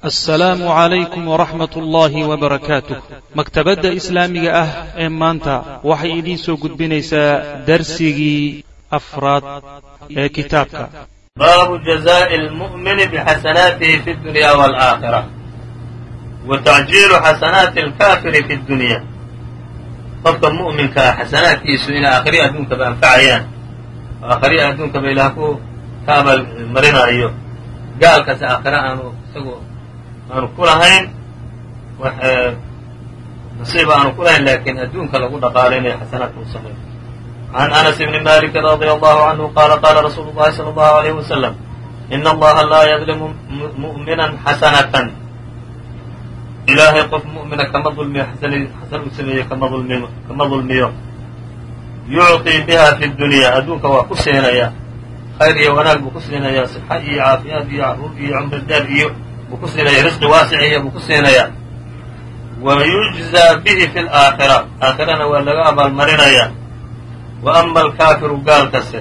asalaamu calaykum waraxmat ullaahi wbarakaatu maktabadda islaamiga ah ee maanta waxay idiin soo gudbinaysaa darsigii afraad ee kitaabka. Baabu jazaa'i lmu'mini bixasanaatihi fi dunya walaaakhira wa tacjiilu xasanaati alkaafiri fi dunya. Qofka mu'minka ah inay aakhriya adduunkaba anfacayaan oo aakhriya adduunkaba ilaah ku ka abaalmarinayo gaalkas aakhira aanu isagu aanu ku lahayn nasiiba aanu ku lahayn laakiin adduunka lagu dhaqaalaynayo xasanaadka u sameeyo can anas bni maliki radia allahu canhu qaala qaala rasuulu llahi sala allahu alayh wasalam ina allaha laa yadlimu mu'minan xasanatan ilaahay qof mu'mina kama dulmiyo xasan u sameeye kama dulmiyo yucطii biha fi dunya adduunka waa ku siinaya khayr iyo wanaag buu ku siinaya sixa iyo caafiyaad iyo carruur iyo cumri dheer iyo buu ku siinaya risqi waasiciya buu ku siinaya. Wa bihi fi laakhira aakhirana waa laga abaalmarinaya wa ama alkaafiru gaalkase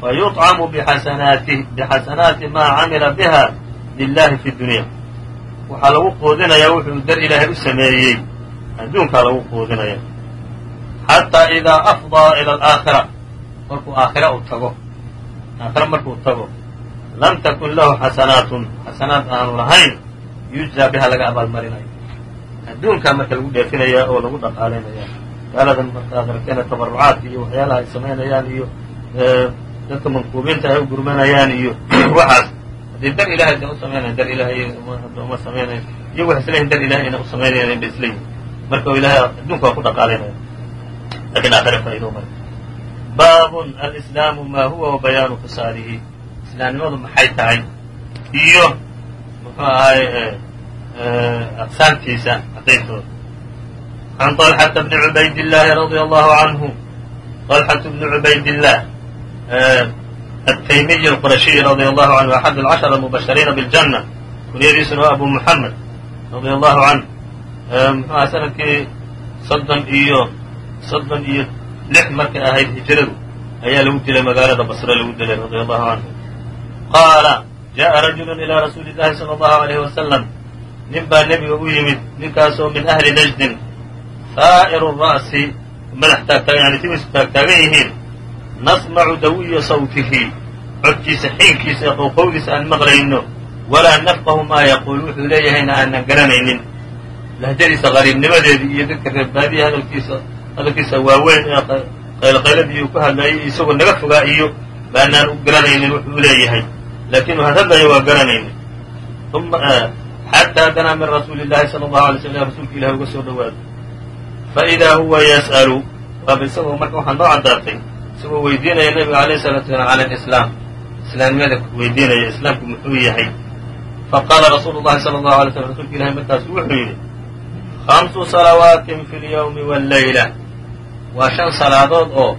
fa yuطcamu bixasanaati maa camila biha lilahi fi dunya. Waxaa lagu quudinayaa wuxuu dar ilaahay u sameeyey. Adduunkaa lagu quudinaya. Xataa idaa afdaa ila alaakhira markuu aakhira u tago. Aakhira markuu tago lam takun lahu xasanaatun xasanaad aanu lahayn yujzaa biha laga abaalmarinayo adduunkaa marka lagu dheefinaya oo lagu dhaqaalaynaya gaalada markaad arkeena tabarucaadka iyo waxyaalaha ay samaynayaan iyo dadka mankuubiinta ay u gurmanayaan iyo waxaas haddii dar ilahay da u samaynayan dar ilahay uma samaynayan iyagu waxay isleeyihin dar ilahay u samaynayan inbay isleeyihin marka ilahay adduunka waa ku dhaqaalaynaya laakiin aakhira faa'ido male baabun alislaamu maa huwa wa bayaanu khisaalihi islaamnimadu maxay tahay iyo muxuu ahay aqsaamtiisa caddayntooda can طalxata bni cubaydillaahi radia allahu canhu طalxatu bni cubaydillaah التymiي الqرaشhiي رadي الله عnه أxad الcaشhر المبشhريiنa bالجنة kunyadiisuna waa أbu محamed رadي الlahu عanه mxuha sanadkii soddon iyo soddon iyo lix markay ahayd hijradu ayaa lagu dilay magaalada basre lagu dilay radي الlahu عanه qaala jaءa rajulu ilىa rasuuli الlahi slى الlahu عalيه وasلم nin baa nebiga u yimid ninkaasoo min أhli najdin haa'ir الra'si madax taagtaa yani timisu taagtaagan yihiin nasmacu dawiya sawtihi codkiisa xiinkiisa ee qowqowdiisa aan maqlayno walaa nafqahu maa yaquul wuxuu leeyahayna aanan garanaynin lahjadiisa qariibnimadeedii iyo dadka reerbaadiya hadalkiisa hadalkiisa waaweyn ee qaylqayladii uu ku hadlayay isagoo naga fogaa iyo baanaan u garanaynin wuxuu leeyahay laakiin had hadlaya waa garanaynin xataa danaa min rasuuli llahi sala allahu alay slam rasuulka ilahi uga soo dhowaado faidaa huwa yas'alu waaba isagoo marka waxaa noo caddaatay isagoo weydiinaya nabiga alayh salatu salam cala alislaam islaamnimada weydiinaya islaamku muxuu yahay faqaala rasuulu llahi sala allahu alay slam rasuulka ilahi markaasu wuxuu yidhi khamsu salawaatin fi lyawmi wallayla waa shan salaadood oo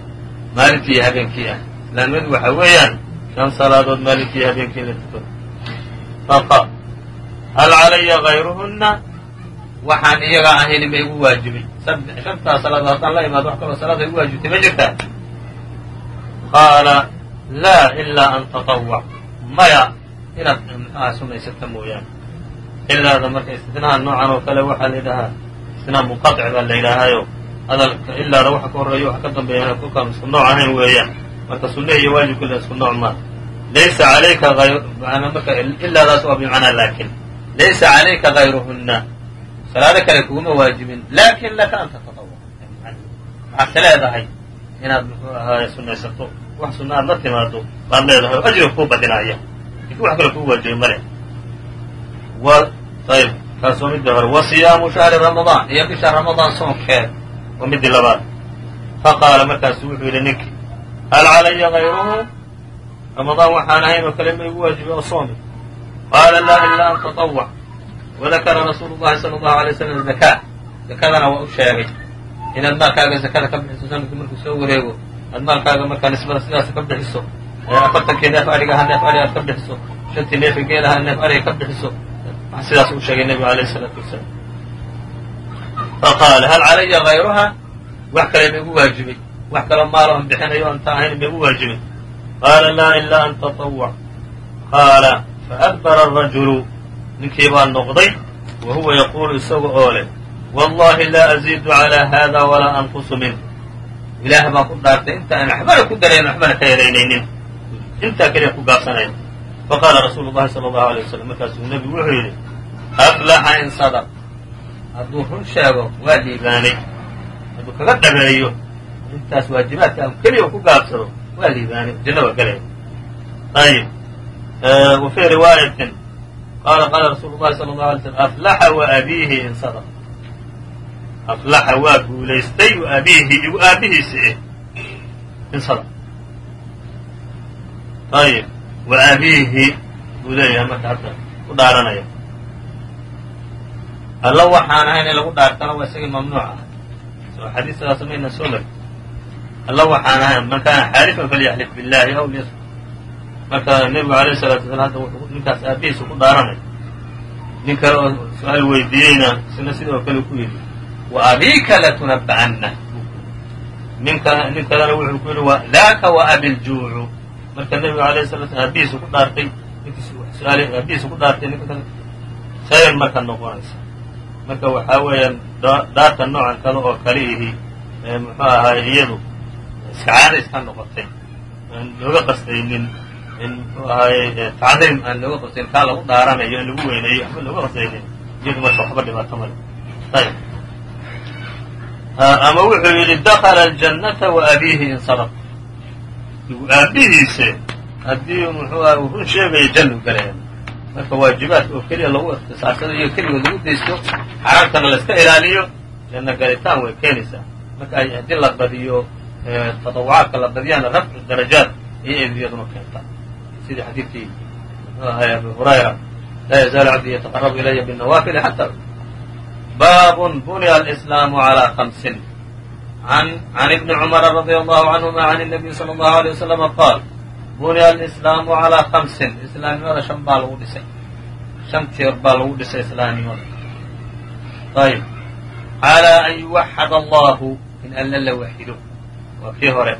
maalintii iyo habeenkii ah islaamnimadu waxaa weeyaan shan salaadood maalintii habeenkii la tukado faqa. Hal calaya gayruhunna waxaan iyaga ahayn ma igu waajibay shantaa salaadood haddaan la imaado wax kaloo salaada igu waajibtay ma jirtaa qaala laa ilaa an tatawwac maya inaad mxuaha sunaysata mooyaane ilaada marka istitnaaha noocan oo kale waxaa la yidhahaa istinaa munqaطic baa la yidhaahaayo hadalka ilaada waxa ka horreeya waxa ka dambeeya kolkaan isku nooc ahayn weeyaan marka sunne iyo waajibkila isku nooc maa laysa alayka marka ilaadaas waa bimacnaa laakin. Laysa calayka gayruhunna salaado kale kuguma waajibin laakiin laka an tatatawwac waxaad ka leedahay inaad sunaysato wax sunna aad la timaado baad leedahay oo kuu badinaya laakiin wax kale kuu waajibay male ayb kaas waa hore wa shahri ramadaan iyo bisha ramadaan soonkeed waa midii labaad. Faqaala markaasu wuxuu yidhi ninkii hal calaya gayruhu ramadaan waxaan ahayn oo kale ma igu waajibay oo soomi qaala laa ilaa an tatawwac wadakara rasuulu llahi sala allahu alay slam zakaa zakadana waa u sheegay inaad maalkaaga zakada ka bixiso sanadku markuu soo wareego aad maalkaaga markaa nisbada sidaas ka bixiso afartankii neef adhiga aha neef adhi aad ka bixiso shantii neefi geel aha neef adhiga ka bixiso sidaas uu sheegay nebigu alayh wax kale ma igu waajibay wax kaloo maalo aan bixinayo aan ta ahayn ma igu waajibay qaala laa ilaa an tatawwac qaala faadbara arajulu ninkii baa noqday wa huwa yaquulu isaga oo leh wallahi laa aziidu calaa hada walaa anqusu minh ilaah baan ku dhaartay inta aan waxbana ku darayn waxbana ka yaraynaynin intaa keliya ku gaabsanayn. Faqaala rasuulu llahi sala allahu alay wasalam markaasuu nebigu wuxuu yidhi aflaxa in sadaq. Hadduu run sheego waa liibaanay hadduu kaga dhabeeyo intaas waajibaadka aan keliya ku gaabsado waa liibaanay janno waa gelaya ayib wa fii riwaayatin qaala qaala rasuulu llahi sala allahu alay slm aflaxa wa abiihi in sadaq. Aflaxa waa guulaystay wa abiihi igu aabihiisi eh in sadaq. Ayib wa abiihi buu leeyahay marka hadda ku dhaaranaya alla waxaan ahayn in lagu dhaartana waa isagii mamnuuc ah soo xadiiskaas mayna soo mari alla waxaan ahayn man kaana xaalifan falyaxlif billahi aw liyasmut marka nebigu alayh salatu wasalaam hadda ninkaas aabihiisa ku dhaaranay nin kale oo su'aal weydiiyeyna isna sidoo kale ku yidhi wa abiika latunaba'anna ninka nin kalena wuxuu ku yidhi daaka wa abiljuucu marka nebigu alayh sala slam aabihiisa ku dhaartay ninkiis su'aal aabihiisa ku dhaartay ninka kale khayr marka noqonaysa. Marka waxaa weeyaan dhaarta noocan kale oo kale ihi muxuu ahaay iyadu iskacaada iska noqotay looga qastaynin in aan looga qastaynin kaa lagu dhaaranayo in lagu weyneeyo waxba looga qastaynin iyadu marka waxba dhibaato male ayb ama wuxuu yidhi dakala aljannata wa abiihi in sadaq aabihiise haddii muxuu aha run sheegayo jannu galaya marka waajibaadka oo keliya lagu ikhtisaarsado iyo keligood lagu daysto xaraamtana la ilaaliyo leanna galitaan way keenaysaa marka haddii la badiyo tatawucaadka la badiyana rafcu darajaat ayay iyaduna keentaa sidii xadiidkii muxuu ahay abu hurayra laa yazaalu cabdii yataqarabu ilaya binawaafili xata baabun buniya alislaamu calaa kamsin can ibni cumara radia allahu canhuma can الnabiy salى allahu alيه waslama qaal buniya alislaamu calaa kamsin islaamnimada shan baa lagu dhisay shan tiir baa lagu dhisay islaamnimada ayb calaa an yuwaxad allahu in alla la waxido waa kii hore.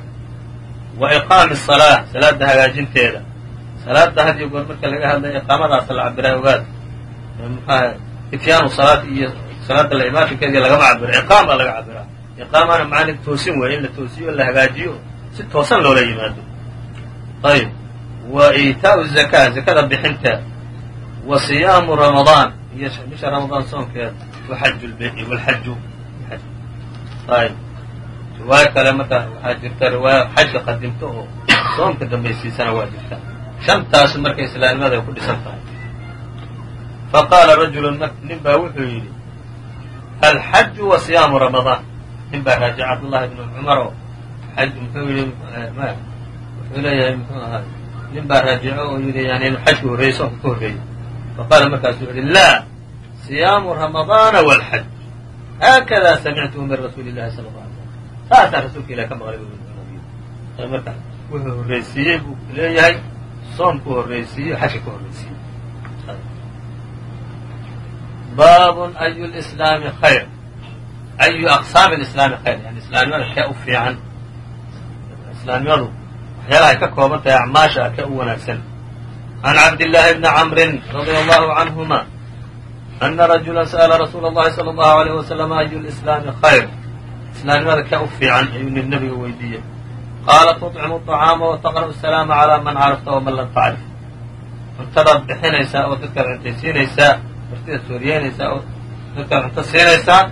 Wa iqaami الsalaa salaada hagaajinteeda. Salaada had iyo goor marka laga hadlaya iqaamadaasa la cabiraa ogaad. Mxuaha ityaanu salaad iyo salaada la imaatinkeediya lagama cabiro iqaam baa laga cabiraa iqaamana macna toosin weeye in la toosiyo la hagaajiyo si toosan loola yimaado. Ayb wa iitaau zakaa zakada bixinteeda wa siyaamu ramadaan iyo bisha ramadaan soonkeeda. Waxaju walxaju ayb riwaayo kale marka waxaa jirta riwaayo xajka qadimto oo soomka dambaysiisana waa jirta. Shantaas marka islaamnimada ku dhisan tahay. Faqaala rajulu nin baa wuxuu yidhi alxaju wa siyaamu ramadaan. Nin baa raajica cabdullahi bn cumar oo xaj muxuu yidhi wuxuu leeyahay muxuu ahaa. Nin baa raajico oo yidhi yani inu xajku horreeyey soonka ka horreeyey faqaala markaasuu yihi laa siyaamu ramadaana walxaj haakada samictuhu min rasuuli llahi sala alla slam saasaan rasuulka ilahi ka maqlay marka wuxuu horreysiiyey buu leeyahay soomku horreysiiyo xajka ka horreysiiyey baabun ayu lislaami khayr ayu aqsaami lislaami khayr yani islaamnimada kee u fiican islaamnimadu waxyaalaha ay ka kooban tahay acmaasha kee u wanaagsan can cabdillaahi bni camrin radia allahu canhuma ana rajula sa'la rasuula اllahi salى allahu alayh wasalam ayu lislaami khayr islaamnimada kee u fiican ayuu nin nebiga weydiiyey. Qaala tuطcimu طacaama wataqra'u salaama calaa man carafta waman lam tacrif. Cuntadaad bixinaysaa oo dadkaad cuntaysiinaysaa martidaad sooriyeynaysaa oo dadkaad cunto siinaysaa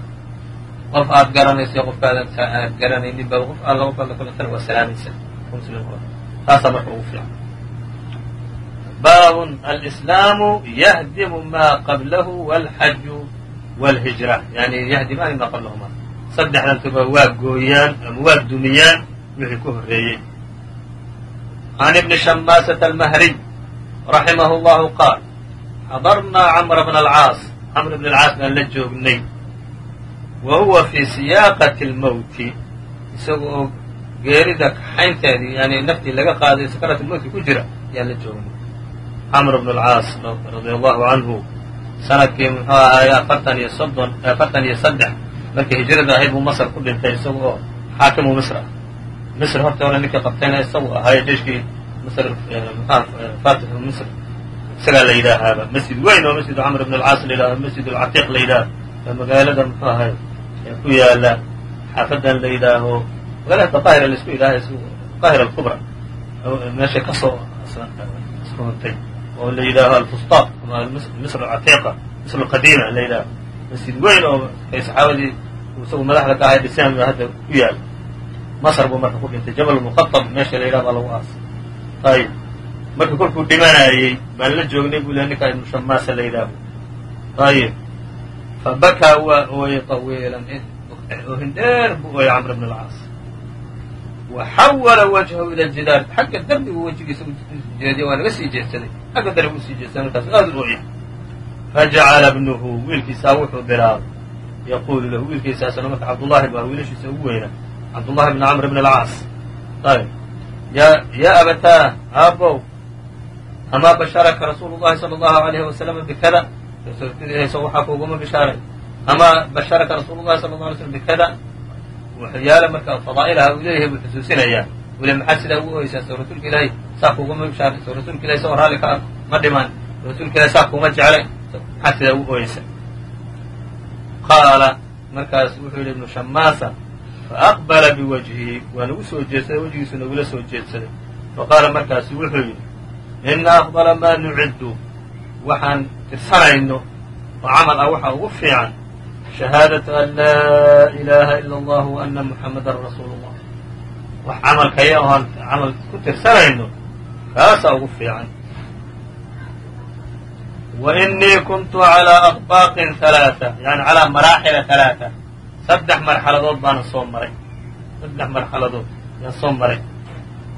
qof aad garanaysa qofkaada aad garanaynin ba qof alla qof alla kulantana waa salaamaysa muslim taasaa marka ugu fiican. Baabun alislaamu yahdimu maa qablahu walxaju walhijra. Yani yahdimaani maa qablahuma saddexdantuba waa gooyaan ama waa dumiyaan wixii ku horreeyey can ibni shamaasata almahriy raximahu llahu qaal xadarnaa camra bna alcaas. Camr bn alcaas baan la joognay. Wa huwa fii siyaaqati lmowti isaga oo geerida kaxaynteedii yani naftii laga qaaday sakaraat lmowti ku jira ayaan la joognay. Camr bn alcaas radia allahu canhu sannadkii muxuu ahaay afartan iyo soddon afartan iyo saddex markii hijrada ahayd buu masr ku dhintay isaga xaakimu misr ah misr horta hore ninkii qabtayna isagu ahaayo jeshkii misr mxua fatixu misr. Isagaa la yidhaahaaba masjid weyn oo masjidu camr bn alcaas la yidhaho masjid alcatiiq la yidhaaho magaalada muxuu ahay ku yaalla xaafadan la yidhaaho. Magaalada qaahira la isku yidhaaha qaahira alkubra. Meeshay ka soo srontay oo la yidhaaho alfusطaat ama misr alcatiiqa misr alqadiima la yidhaaho masjid weyn oo saxaabadii isagu madaxda ka ahay dhisaan hadda ku yaalla masr buu marka ku dhintay jabal muqaطab meesha la yidhaha baa lagu aasay ayib marka kolkuu dhimanayey baan la joognay buu le ninkaa ibnu la yidhaaho ayib fabakaa waa ooyey طawiilan oohin dheer buu ooyey camr bn alcaas waxawala wajhahu ila jidaar xagga derbigu wejigiisa jeediya waa naga sii jeedsaday. Xagga derbigu u sii jeedsaday markaas aad u ooyay fajacala bnuhu wiilkiisaa wuxuu bilaabay yaquulu lahu wiilkiisaasna marka cabdullahi baa wiilashiisa ugu weynaa cabdullahi bn camr bn alcaas ayb ya abataa aabow amaa basharaka rasuulu llahi sala allahu alayhi wasalama bikada rasuulkiisa waxaa kuuguma bishaaray amaa basharaka rasuulu llahi sala la alay slm bikada waxyaala marka fadaa'ilaha uu leeyahay buu xusuusinayaa wule maxaad sidaa ugu oysaa soo rasuulka ilaahay saa kuuguma bishaaray soo rasuulka ilahay sao raalli ka ah ma dhimaan rasuulka ilahay saa kuuma jeclay maxaad sidaa ugu oysaa qaala markaas wuxuu yidhi ibnu shamaasa faaqbala biwajhihi waa nagu soo jeedsaday wejigiisu nagula soo jeedsaday. Faqaala markaasu wuxuu yidhi ina afdala maa nuciddu. Waxaan tirsanayno oo camal ah waxa ugu fiican shahaadatu an laa ilaaha ila allah wa ana muxamadan rasuulu llah wax camalkaya oon camal ku tirsanayno kaasaa ugu fiican inii kuntu calaa aqbaaqin halaaa yani calaa maraaxila halaaa saddex marxaladood baana soo maray saddex marxaladood yaan soo maray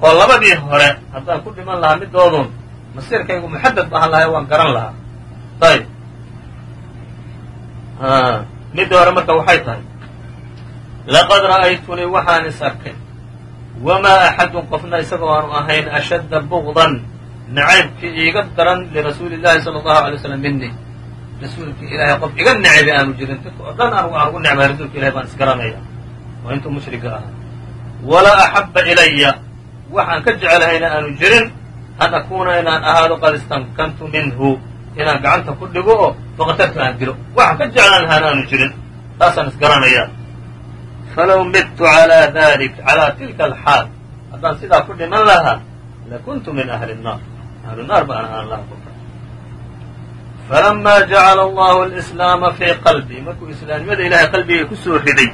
oo labadii hore haddaan ku dhiman lahaa midoodun masiirkaygu muxadad baahan lahay waan garan lahaa ayb midda hore marka waxay tahay laqad ra'aytunii waxaan is arkay wamaa axadun qofna isagoo aanu ahayn nacaybkii iiga daran lirasuuli llahi sala allahu alay slam minii rasuulki ilaahay qof iga necbi aanu jirin dadka oo dhan aan ugu necbay rasuulka ilahay baan isgaranaya oo intuu mushriga ahaa walaa axabba ilaya waxaan ka jecelhayna aanu jirin an akuuna inaan ahaado qad istamkantu minhu inaan gacanta ku dhigo oo faqatartu aan dilo waxaan ka jeclaan lahaana aanu jirin taasaan isgaranaya falow midtu calaa dalik calaa tilka alxaal haddaan sidaa ku dhiman lahaa lakuntu min ahli nnaar ahlu naar baan ahaan lahaa kolka falamaa jacala allahu alislaama fii qalbii markuu islaamnimada ilaahay qalbiga ku soo riday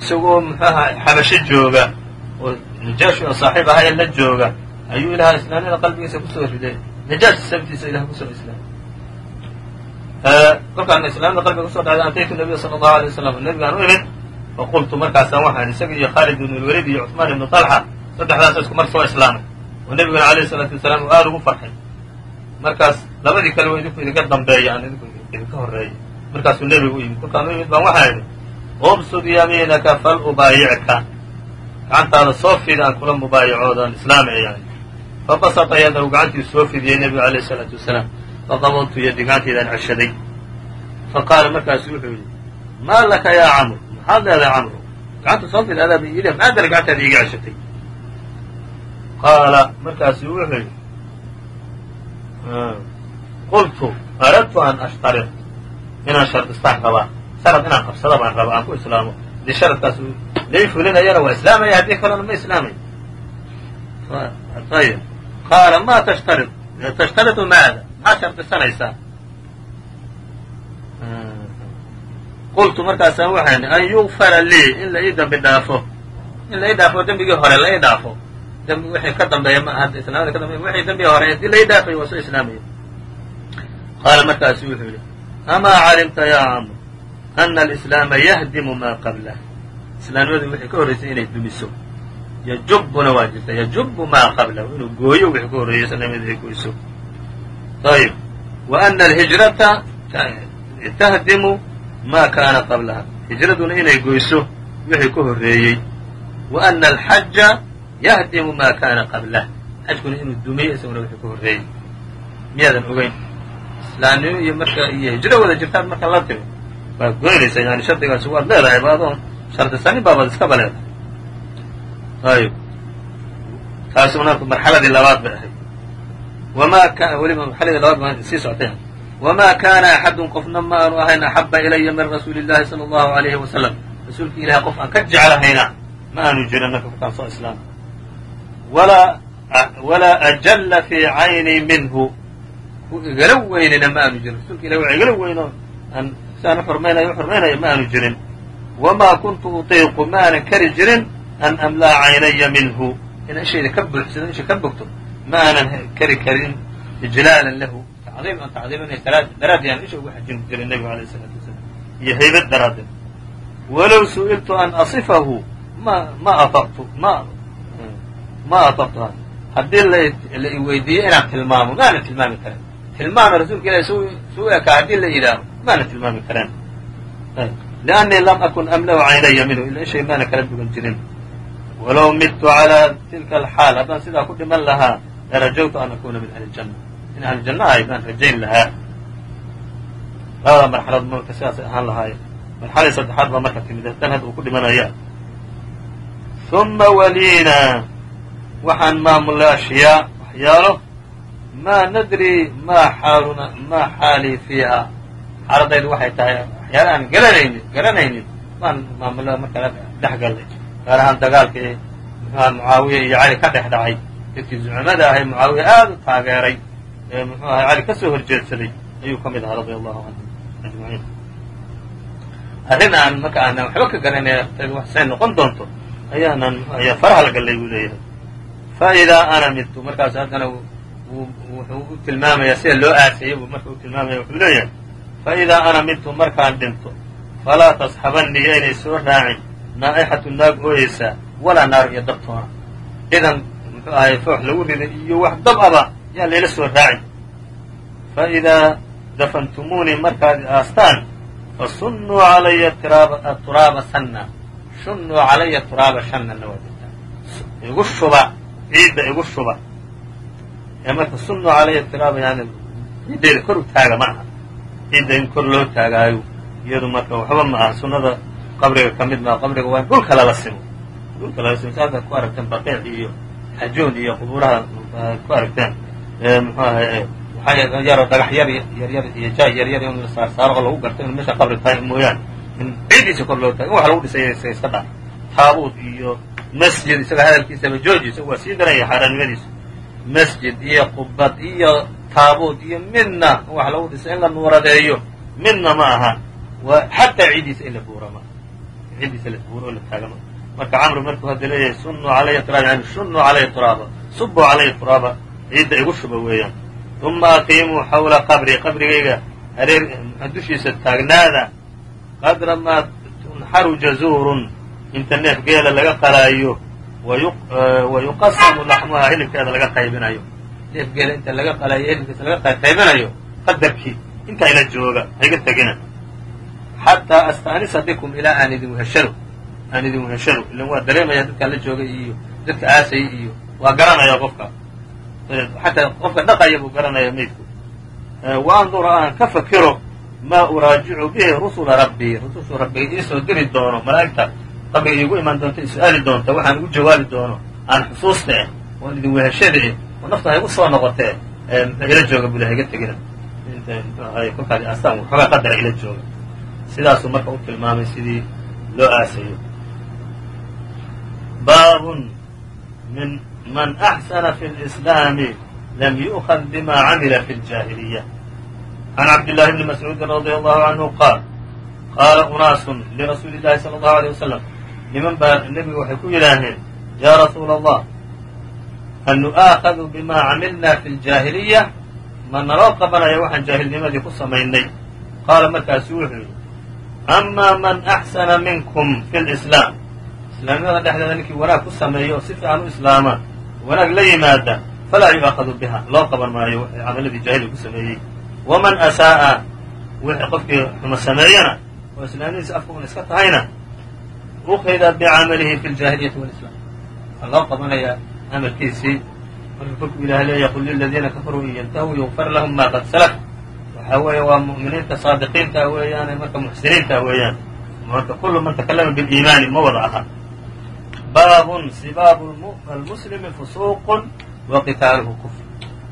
isagoo muxuaha xabasho jooga oo najaashi oo saaxiib ahaya la jooga ayuu ilaha islaamnimada qalbigiisa ku soo riday najaashi sababtiisa ilah ku soo islaamay kolkaan islaamnimada qalbiga ku soo dhacday ataytu nabiya sala allahu alay wasalam nabigaan u imid faqultu markaasaan waxaan isaga iyo khaalid ibnu lwaliid iyo cuثmaan ibnu طalxa saddexdaas isku mar soo islaamay oo nebiguna alayh salaatu wasalaam uu aada ugu farxay. Markaas labadii kale waa idinku idinka dambeeya aan idinku idinka horreeya markaasuu nebigu u yimid kolkaanu yimid baan waxaa idhi ubsud yamiinaka fal ubaayicka. Gacantaada soo fidi aan kula mubaayacoodan islaamaya yani fabasata yadahu gacantii soo fidiyey nebigu alayh salaatu wasalaam. Faqabadtu yadi gacantaydaan ceshaday. Fa qaala markaasu wuxuu yidhi maa laka yaa camr maxaad leedahay camru? Gacanta soo fid adaa ba ii gacantaada iiga ceshatay? Qaala markaasu wuxuu yidhi qultu aradtu an ashtarid inaan shardistaan rabaa sharad inaan qabsada baan rabaa aan ku islaamo haddii sharadkaas lai fulinayana waa islaamaya haddii kalena ma islaamay ayb qaala ma tashtarid tashtaridu maada maxaad shardisanaysaa qultu markaasaan waxaan an yugfara lii in la ii dambi dhaafo in la ii dhaafo dembigii hore la ii dhaafo dembi wixii ka dambeeya ma aha islaamada ka dambeya wixii dembigii hore haddii la ii dhaafay waa soo islaamaya. Qaala markaasu wuxuu yidhi amaa calimta yaa camr ana alislaama yahdimu maa qablah islaamnimadu wixii ka horraysay inay dumiso. Yajubbuna waa jirta yajubu maa qablahu inuu gooyo wixii ka horreeyay islaamnimadu ay goyso. Ayb wa ana alhijrata tahdimu ma kaana qablaha hijraduna inay goyso wixii ka horreeyey wa ana alxaja yahdimu maa kaana qablah xajkuna inuu dumeeyo isaguna wixii ka horreeyey miyaadan ogeyn islaamnimo iyo marka iyo hijro wada jirtaan marka la timi waa goynaysa yani shardigaasi waad leedahay baadoon shardi sanin baabaad iskaba leedahay ayib taasuna marxaladii labaad bay ahayd wama weliba marxaladii labaad baan sii soctay wamaa kaana axadun qofna ma aanu ahayn axaba ilaya min rasuuli illahi sala allahu alayhi wasalam rasuulka ilahay qof aan ka jeclahayna ma aanu jirin marka kolkaan soo islaama walaa ajalla fii cayni minhu ku igala weynina ma aanu jirin rasuulka ilahi waa igala weyno aan siaan uxurmaynayo uxurmaynayo ma aanu jirin wamaa kuntu utiiqu ma aanan kari jirin an amlaa caynaya minhu in ishayda ka buuxsado isha ka bogto ma aanan kari karin ijlaalan lahu tacdiim aan tacdiiminay daraaddi aan isha ugu xajin jiray nebigu alayh isalaatu wasalaam iyo haybad daraaddeed walow su'iltu an asifahu ma ma afaqtu ma ma afaqtuha haddii la i weydiiyo inaan tilmaamo ma aanan tilmaami karin tilmaama rasuulka ilahi suu ekaa haddii la yidhaaho ma aanan tilmaami kareen liannii lam akun amlau caynaya minhu ila ishay maana kala dugan jirin. Walow midtu calaa tilka alxaal haddaan sidaa ku dhiman lahaa larajawtu an akuna min ahli ljanna in ahli janna ahay baan rajayn lahaa. Labada marxaladood marka sidaasay ahaan lahaaye marxaladii saddexaad baa marka timid dan hadda uu ku dhimanaya. Uma waliina waxaan maamulnay ashyaa waxyaalo. Maa nadri maa xaalii fiiha. Xaaladaydu waxay tahay waxyaala aan garanaynin garanaynin maan maamulada markaa dhex gallay gaar ahaan dagaalkii muxuha mucaawiya iyo cali ka dhex dhacay. Dadkii zucumada ahay mucaawiya aad u taageeray. Ee muxuu ahay cali ka soo horjeedsaday. Ayuu ka mid ahaa radia allahu canhum ajmaciin arrin aan marka aanan waxba ka garanay say noqon doonto ayaanan ayaa faraha la gallay buu leeyahay fa idaa ana midtu markaas haddana wuxuu u tilmaamayaa sida loo aaseeyey buu marka u tilmaamaya wuxuu leeyahay fa idaa ana midtu markaan dhinto falaa tasxabannii yaynay soo raacin naa'ixatu naag ooyeysaa walaa naar iyo dabtoona idan muxuu ahay foox lagu riday iyo wax dab aba yaan layla soo raacin fa idaa dafantumuunii markaad aastaan fasunnuu calaya turaaba sanna shunnuu calaya turaaba waa jirtaa igu shuba ciidda igu shuba ee marka sunnuu calaya turaaba yani ciiddeeda kor u taaga ma aha ciidda in kor loo taagaayo iyadu marka waxba ma aha sunnada qabriga ka mid maa qabriga waa in dhulka lala simo dhulka lala simo saadaad ku aragteen baqiic iyo xajoon iyo qubuuraha ku aragteen muxuu ahay yaro dhagax yar yaryar iyo jaay yaryar in saarsaaro oo lagu garto in meesha qabri tahay mooyaane in ciidiisa kor loo tahay in wax lagu dhisay iska dhac taabuud iyo masjid isaga hadalkiisaba jooji isaga waa sii daranya xaaraannimadiisa masjid iyo qubad iyo taabuud iyo midna wax lagu dhisay in la nuuradeeyo midna ma aha. Waa xataa ciiddiisa in la buura ma ciiddiisa la buuro oo la taagama. Marka camru markuu hadda leeyahay sunnuu calaya turaaba yani shunnuu calaya turaaba subuu calaya turaaba ciidda igu shuba weeyaan. Uma aqiimuu xawla qabri qabrigayga hareer dushiisa taagnaada. Qadra maa tunxaru jazuurun inta neef geela laga qalaayo wa yuqasamu laxmuhaa hilibkeeda laga qaybinayo. Neef geela inta laga qalaayo hilibkiisa laga qaybinayo qadarkii intaa ila jooga hayga tegina. Xataa asta'nisa bikum ilaa aan idin weheshado aan idin weheshado ilan waa dareemaya dadkaan la joogay iyo dadka aasayay iyo waa garanaya qofka. Xataa qofka dhaqaya buu garanaya maydku wa andura aan ka fakiro maa uraajicu bihi rusula rabbii rusushu rabbiga iisoo diri doono malaa'igta dambe iigu imaan doonto is-aali doonta waxaan ugu jawaabi doono aan xusuusta eh oon idin weheshadii oo nafta ha igu noqotee muxuu ila jooga bula haiga tegina kolkaas astaan waxoogaa qadara ila jooga. Sidaasuu marka u tilmaamay sidii loo aasayo. Baabun min man axsana fi lislaami lam yu'kad bima camila fi ljaahiliya. Can cabdillaahi bni mascuudin radi allahu canhu qaal qaala unaasun lirasuuli llahi sala allahu aleyh wasalam niman baa nebiga waxay ku yidhaaheen yaa rasuula allah hal nu'aakhadu bima camilna fi اljaahiliya ma naloo qabanaya waxaan jaahilnimadii ku samaynay. Qaala markaasu wuxuu yidhi ama man axsana minkum fi lislaam. Islaamnimada dhexdeeda ninkii wanaag ku sameeya oo si fiican u islaama wanaag la yimaada falaa yu'akhadu biha loo qaban maayo camaladii jaahiliga ku sameeyey. Waman asaa'a wixii qofkii xumo sameeyana oo islaamnadiisa afka un iska tahayna ukhida bicamalihi fi ljaahiliyati walislam waxaa loo qabanayaa amalkiisii marka kolkuu ilaah leeya qul liladiina kafaruu in yantahuu yugfar lahum ma qad salaf waxaa weeye waa mu'miniinta saadiqiinta weeyaane marka muxsiniinta weeyaan marka kulu man takalama biliimaani ma wada aha baabun sibaabu almuslimi fusuuqun wa qitaaluhu kufr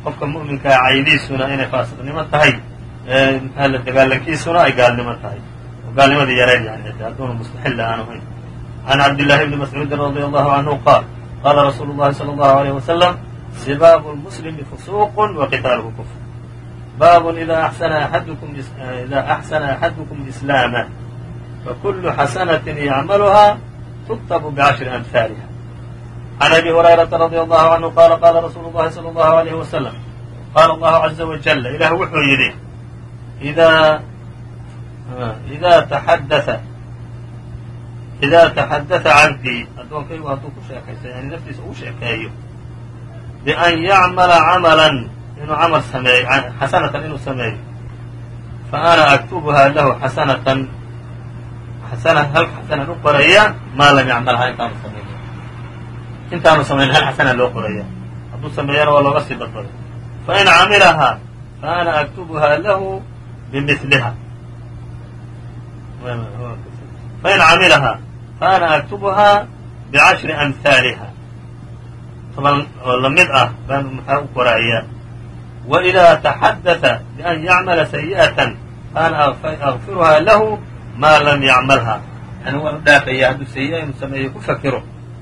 qofka mu'minkaa caydiisuna inay faasiqnimo tahay maxaa la dagaalankiisuna ay gaalnimo tahay oo gaalnimadii yareed yani hadduuna mustaxilla aan ahayn can cabdillahi bni mascuudin radia allahu canhu qaal qaala rasuulu llahi sala allahu alayh wasalam sibaabu lmuslimi fusuuqun wa qitaaluhu kufr baabun ida axsana axadukum ida axsana axadukum islaama fakulu xasanatin yacmaluhaa tuktabu bicashri amhaaliha can abi hurayrata radia allahu canhu qaala qaala rasuulu llahi sala allahu alayh wasalam qaala allahu caza wajala ilah wuxuu yidhi idaa taxaddaa idaa taxadata cabdii addoonkaygu hadduu ku sheekaysto yani naftiisa ugu sheekeeyo bian yacmala camalan inuu camal sameeyo xasanatan inuu sameeyo fa ana aktubuhaa lahu xasanatan xasana hal xasanan u qoraya maa lam yacmalhaa intaanu samaynin intaanu samaynin hal xasana loo qoraya hadduu sameeyana waa looga sii badbaday fain camilahaa fa ana aktubuhaa lahu bimiliha fain camilahaa fa ana aktubuhaa bicashri amhaaliha toban oo la mid ah baan maxaa u qorayaa wa idaa taxadata bian yacmala sayi'atan fa ana akfiruhaa lahu maa lam yacmalha yani waan u dhaafayaa hadduu sayi-a inuu sameeyo ku fakiro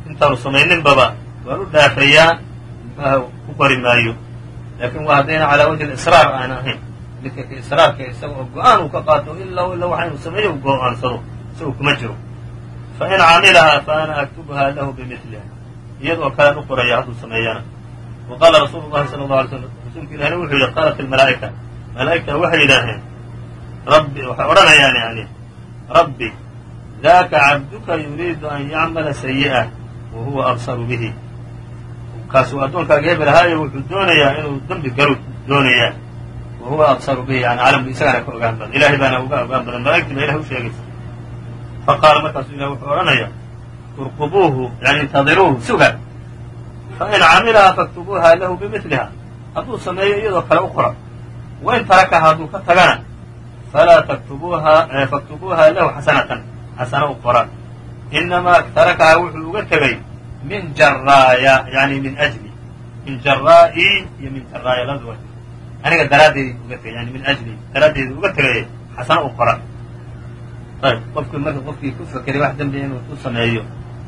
intaanu samayninbaba waan u dhaafayaa muxuaha ku qori maayo laakiin waa haddayna calaa wajhi lisraar aan ahayn midka ka israarka isaga oo go'aan uu ka qaato ilaa ila waxa inuu sameeyo u go'aansado kuma jiro fa in camilahaa fa ana aktubuhaa lahu bimiliha iyadoo kalean u qoraya hadduu sameeyana wa qaala rasuulu llahi sala allau alay slam rasuulka ilahina wuxuu yidhi qaalat ilmalaa'ika malaa'igta waxay yidhaaheen rabbi waxay odhanayaan yani rabbi daaka cabduka yuriidu an yacmala sayi'ah wa huwa absaru bihi kaasuu addoonkaaga hebel ahaayo wuxuu doonayaa inuu dembi galu doonayaa wa absaru bihi yani calamku isagana ka ogaan badan ilahay baana uga ogaan badan malaa'igtii baa ilahay u sheegaysa fa qaala markaasuu ilah wuxuu odhanaya urqubuuhu yani intadiruuhu suga fain camilahaa faktubuuha lahu bimiliha hadduu sameeyo iyadoo kale u qora wain tarakaha hadduu ka tagana. Falaa taktubuuha faktubuuha lahu xasanatan xasana u qora inamaa tarakahaa wuxuu uga tegay min jaraaya yani min ajli. Min jaraa'i iyo min jaraaya labada aniga daraaddeedi uga tegay yani min ajli. Daraaddeedi uga tegay xasana u qora ayb qofkii marka qofkii ku fekeray wax dembiya inuu ku sameeyo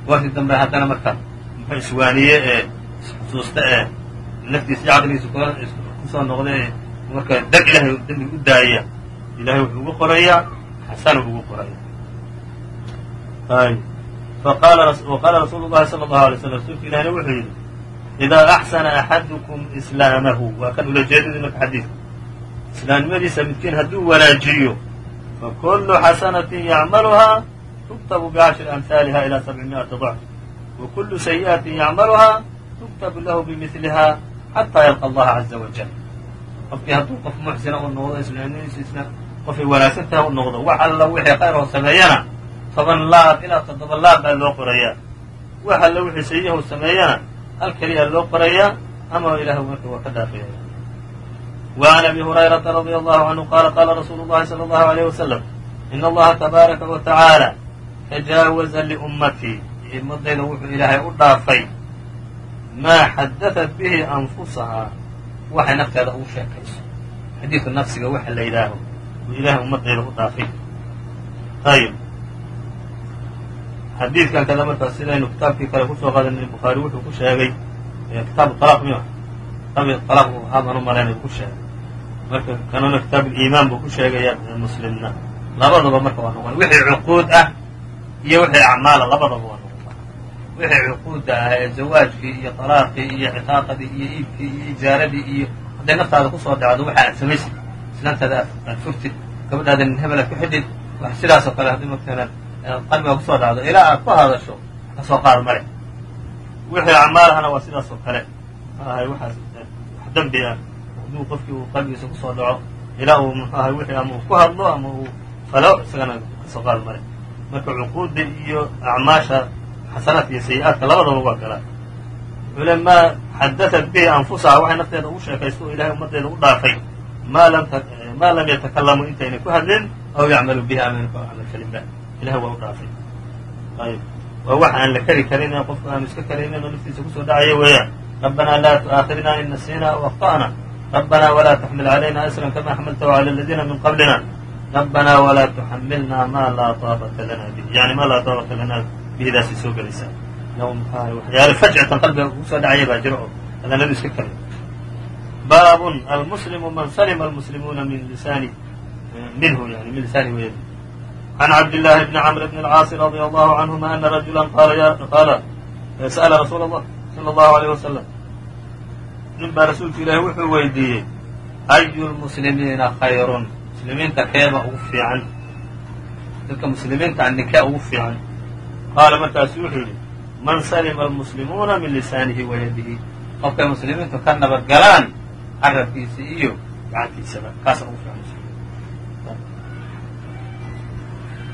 goortii dambe haddana marka muxuu iswaaniye ee isxusuusta ee naftiisa iyo caqligiisa ku soo noqda ee marka dar ilahay dembi u daaya ilahay wuxuu ugu qorayaa xasanu ugu qoraya waqaala rasuulu llahi sala allahu alay slam rasuulka ilahina wuxuu yidhi idaa axsana axadukum islaamahu waa kan ulajeedadii marka xadiidka islaamnimadiisa midkiin hadduu wanaajiyo fakulu xasanatin yacmaluhaa tuktabu bicashri amhaaliha ilaa sabci mi'ati dacf wa kulu sayi'atin yacmaluhaa tuktabu lahu bimiliha xataa yalqa allaha caza wajal qofkii hadduu qof muxsina u noqdo islaamnimadiisisna qofay wanaagsan taha u noqdo wax alla wixii khayr oo sameeyana toban laab ilaa toddoba laab baa loo qorayaa wax alla wixii sayi'ahu sameeyana hal keliya loo qorayaa ama ilahu marka waa ka dhaafaya وعn أbي هريرة رضي الله عنه qال qاla رsuل الlhi صلى الله عليه وسلم إن اllaha تباaraka وتaعaaلى تجاaوزa لأمتيi ummadayda wuxuu ilaahay u dhaafay maa xadaثت bihi أنfusahaa waxay nafteeda ugu sheekayso xadiiثu nafsiga waxa la yidhaaho buu ilahay ummadayda u dhaafay ayb xadiidkan kada markaa sidaynu kitaabkii kale kusoo qadanay bukhaari wuxuu ku sheegay kitaabu طلq miy طلq haabaan u malaynay ku sheegay marka kanuna kitaab iimaan buu ku sheegaya muslimna. Labadaba marka waa noqon. Wixii cuquud ah iyo wixii acmaala labadaba waa noqon. Wixii cuquudda ah ee zawaajkii iyo طalaaqii iyo citaaqadii iyo iibkii iyo ijaaradii iyo hadday naftaada ku soo dhacdo waxa aad samaysid. Islaantaada aad furtid. Gabadhaada hebel aad ku xidhid. Wax sidaas oo kale haddii markana qalbiga ku soo dhacdo. Ilaa aad ku hadasho ka soo qaad male. Wixii acmaalahana waa sidaas oo kale. Maahay waxaas wax dembi ah hadduu qofkii uu qalbigiisa ku soo dhaco ilaa uu ahay wixii ama uu ku hadlo ama uu falo isagana ka soo qaad male. Marka cuquudda iyo acmaasha xasanaadka iyo sayi-aadka labadaba waa galaa wuxuu le maa xadaثat bihi anfusaha waxay nafteeda ugu sheekaysto oo ilahay ummaddeeda u dhaafay maa lam maa lam yatakalamu intayna ku hadlin aw yacmalu bihi amayna ku camal kalinba ilahay waa u dhaafay. Ayb waa wax aan la keri karin qofku aanu iska karaynin oo naftiisa ku soo dhacaya weeyaan rabbanaa laa tu'aakhidna in nasiina aw akطa'na ربنا ولا تحمل علينا أسرا كما حملته على الذين من قبلنا ربنا ولا تحملنا ما لا طاقة لنا به يعني ما لا طاقة لنا bihidaasay soo gelaysaa waxyaale fajcatan qalbiga kugu soo dhacaya baa jiro oo adanadu iska kale baabun almuslimu man salima almuslimuuna min lisani minhu yani min lisaani wayadi عن عبد الله بن عمرو بن العاaص رضي الله عنهma أن رجuلا qاala sأل رsuuل الله صلى الله عليه وسلم ninbaa rasuulka ilaahi wuxuu weydiiyey ayu lmuslimiina khayrun? Muslimiinta keeba ugu fiican. Dadka muslimiinta ninkee ugu fiican. Qaala markaasu wuxuu yidhi man salima almuslimuuna min lisaanihi wa yadihi. Qofkay muslimiintu ka nabadgalaan carabkiisa iyo gacantiisaba. Kaasa ugu fiican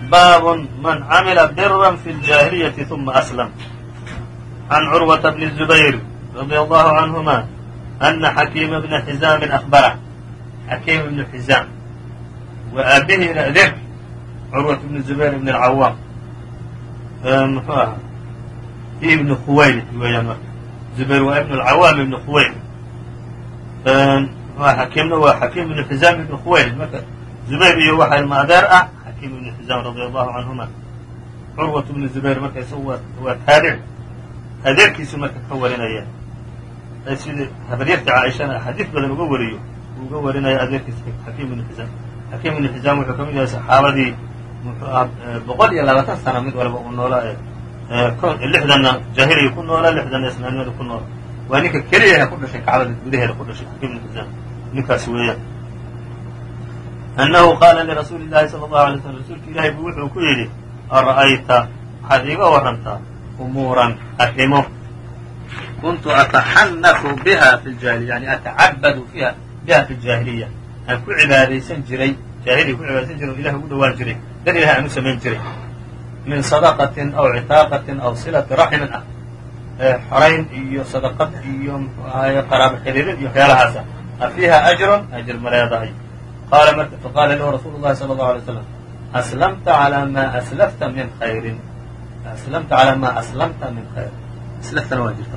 baabun man camila biran fi ljaahiliyati uma aslam. Can curwata bni zubayr radia allahu canhuma ana xakiima bna xizaamin ahbarah xakiim ibnu xizaam wa aabihina adeer curwat bni zubayr bn اlcawaam muxuu ahaa ibnu khuwaylid weeyaan marka zubayr waa ibnu alcawaam ibnu khuwaylid xakiimna waa xakiim ibnu xizaam ibnu khuwaylid marka zubayr iyo waxaa ilma adeer ah xakiim ibnu xizaam radia allahu canhuma curwat ibnu zubayr marka isagu waa taabic adeerkiisu marka ka warinaya sida habaryarta caaishana xadiid badan uga wariyo uga warinaya adeerkiisa xakiim ibnu xizaam xakiim ibnu xizaam wuxuu ka yahay saxaabadii muxuu aha boqol iyo labaatan sana mid walba uu noolaa lixdanna jaahiliga ku noola lixdanna islaamnimada ku noola waa ninka keliyaha ku dhashay kacbada gudaheeda ku dhashay xakiim ibnu xizaam ninkaas weeyaan. Annahu qaala lirasuuli llahi sala allahu alay slm rasuulka ilaahay buu wuxuu ku yidhi ara'ayta waxaad iiga warantaa umuuran arrimo kuntu ataxanafu biha fi ljahiliya yani atacabadu fiha biha fi ljaahiliya aan ku cibaadaysan jiray jaahiliya ku cibaadaysan jiray o ilahi ugu dhawaan jiray dan ilahay aan u samayn jiray min sadaqatin aw citaaqatin aw silati raximin ah xorayn iyo sadaqad iyo mxuu xiriirin iyo waxyaalahaasa a ajrun ajr ma leedahay faqaala lahu rasuulu llahi sala allahu alay slam aslamta alaa ma aslafta min khayrin aslamta calaa maa aslamta min khayr islaftana waa jirta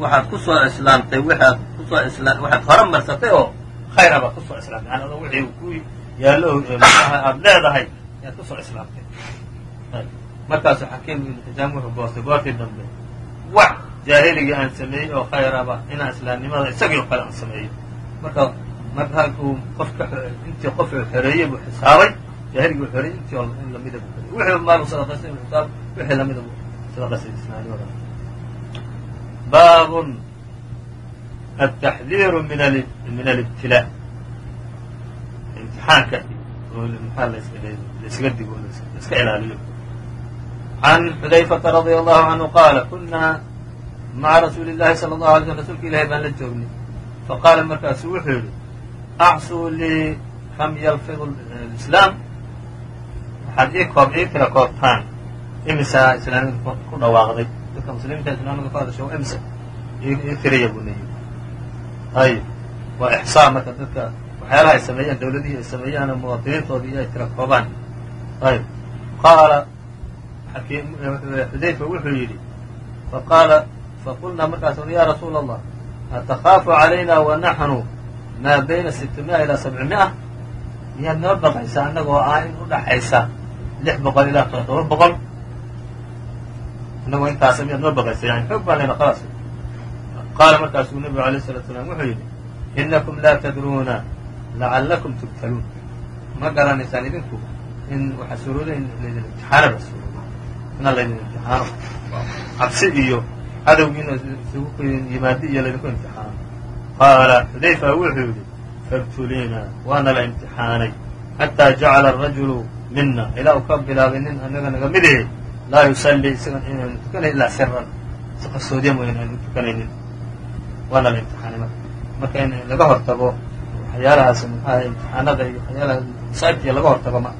waxaad ku soo islaamtay waxaad ku soo waxaad hore marsatay oo khayra baad ku soo islaamtay. Yani wixii ku yaallo aad leedahay ayaad ku soo islaamtay. Markaasu xakiim ibnu xijaam wuxuu goostay goortii dambe wax jaahiligii aan sameeyey oo khayraba inaan islaamnimada isagii kale aan sameeyo marka marka halkuu qofka intii qof xoreeyey buu xisaabay jaahiligii u xoreeyey intii in lamida buu xoreeyey. Wixii maalu sadaqaystay buu xisaabay wixii lamida buu sadaqaystay islaamnimada baabun التxdiiru min alibtilaa imtixaanka maxaa laysaga digo laiska ilaaliyo عن xudayfةa radي الlahu عanهu qaala kunaa maca rasuuli الlahi salى الlahu alay slm rasuulka ilahi baan la joognay faqaala markaasu wuxuu yidhi acsuu lii kam yalfiظ islaam waxaad ii koob ii tira koobtaan imisaa islaamnimada ku dhawaaqday dadka muslimiinta islaamnimada ku hadasha waa imsa ii tiraya buu yidhi ayb waa ixsaa marka dadka waxyaalaha ay sameeyaan dawladihii ay sameeyaan muwaadiniintoodii ay tira koobaan ayb qaala xudayfa wuxuu yidhi faqaala faqulnaa markaasu ya rasuula allah atakaafu calayna wanaxnu maa bayna sitimiya ilaa sabcimi'a miyaad noo baqaysaa annagoo ah in udhaxaysa lix boqol ilaa todoba boqol annagoo intaasa miyaad noo baqaysa yani xoog baan leyna khalaas qaala markaasuu nabigu alayh salatu salaam wuxuu yidhi inakum laa tadruuna lacallakum tubtaluun. Ma garanaysaan idinku in waxaa suurooda in laydin imtixaanaba suurooda ina laydin imtixaano. Cabsi iyo cadowgiina isugu yimaadi iyo laydinku imtixaano. Qaala xudayfa wuxuu yidhi fabtuliina waana la imtixaanay. Xataa jacala arajulu mina ilaa uu ka bilaabay nin anaga naga mid ihi laa yusallii isagan inaynu tukanayn ilaa siran qasoodyan waynaynu tukanaynin waana la imtixaanay marka marka in laga hortago waxyaalahaas muxuaha imtixaanada iyo waxyaalaha masaa'ibkiiyo laga hortago ma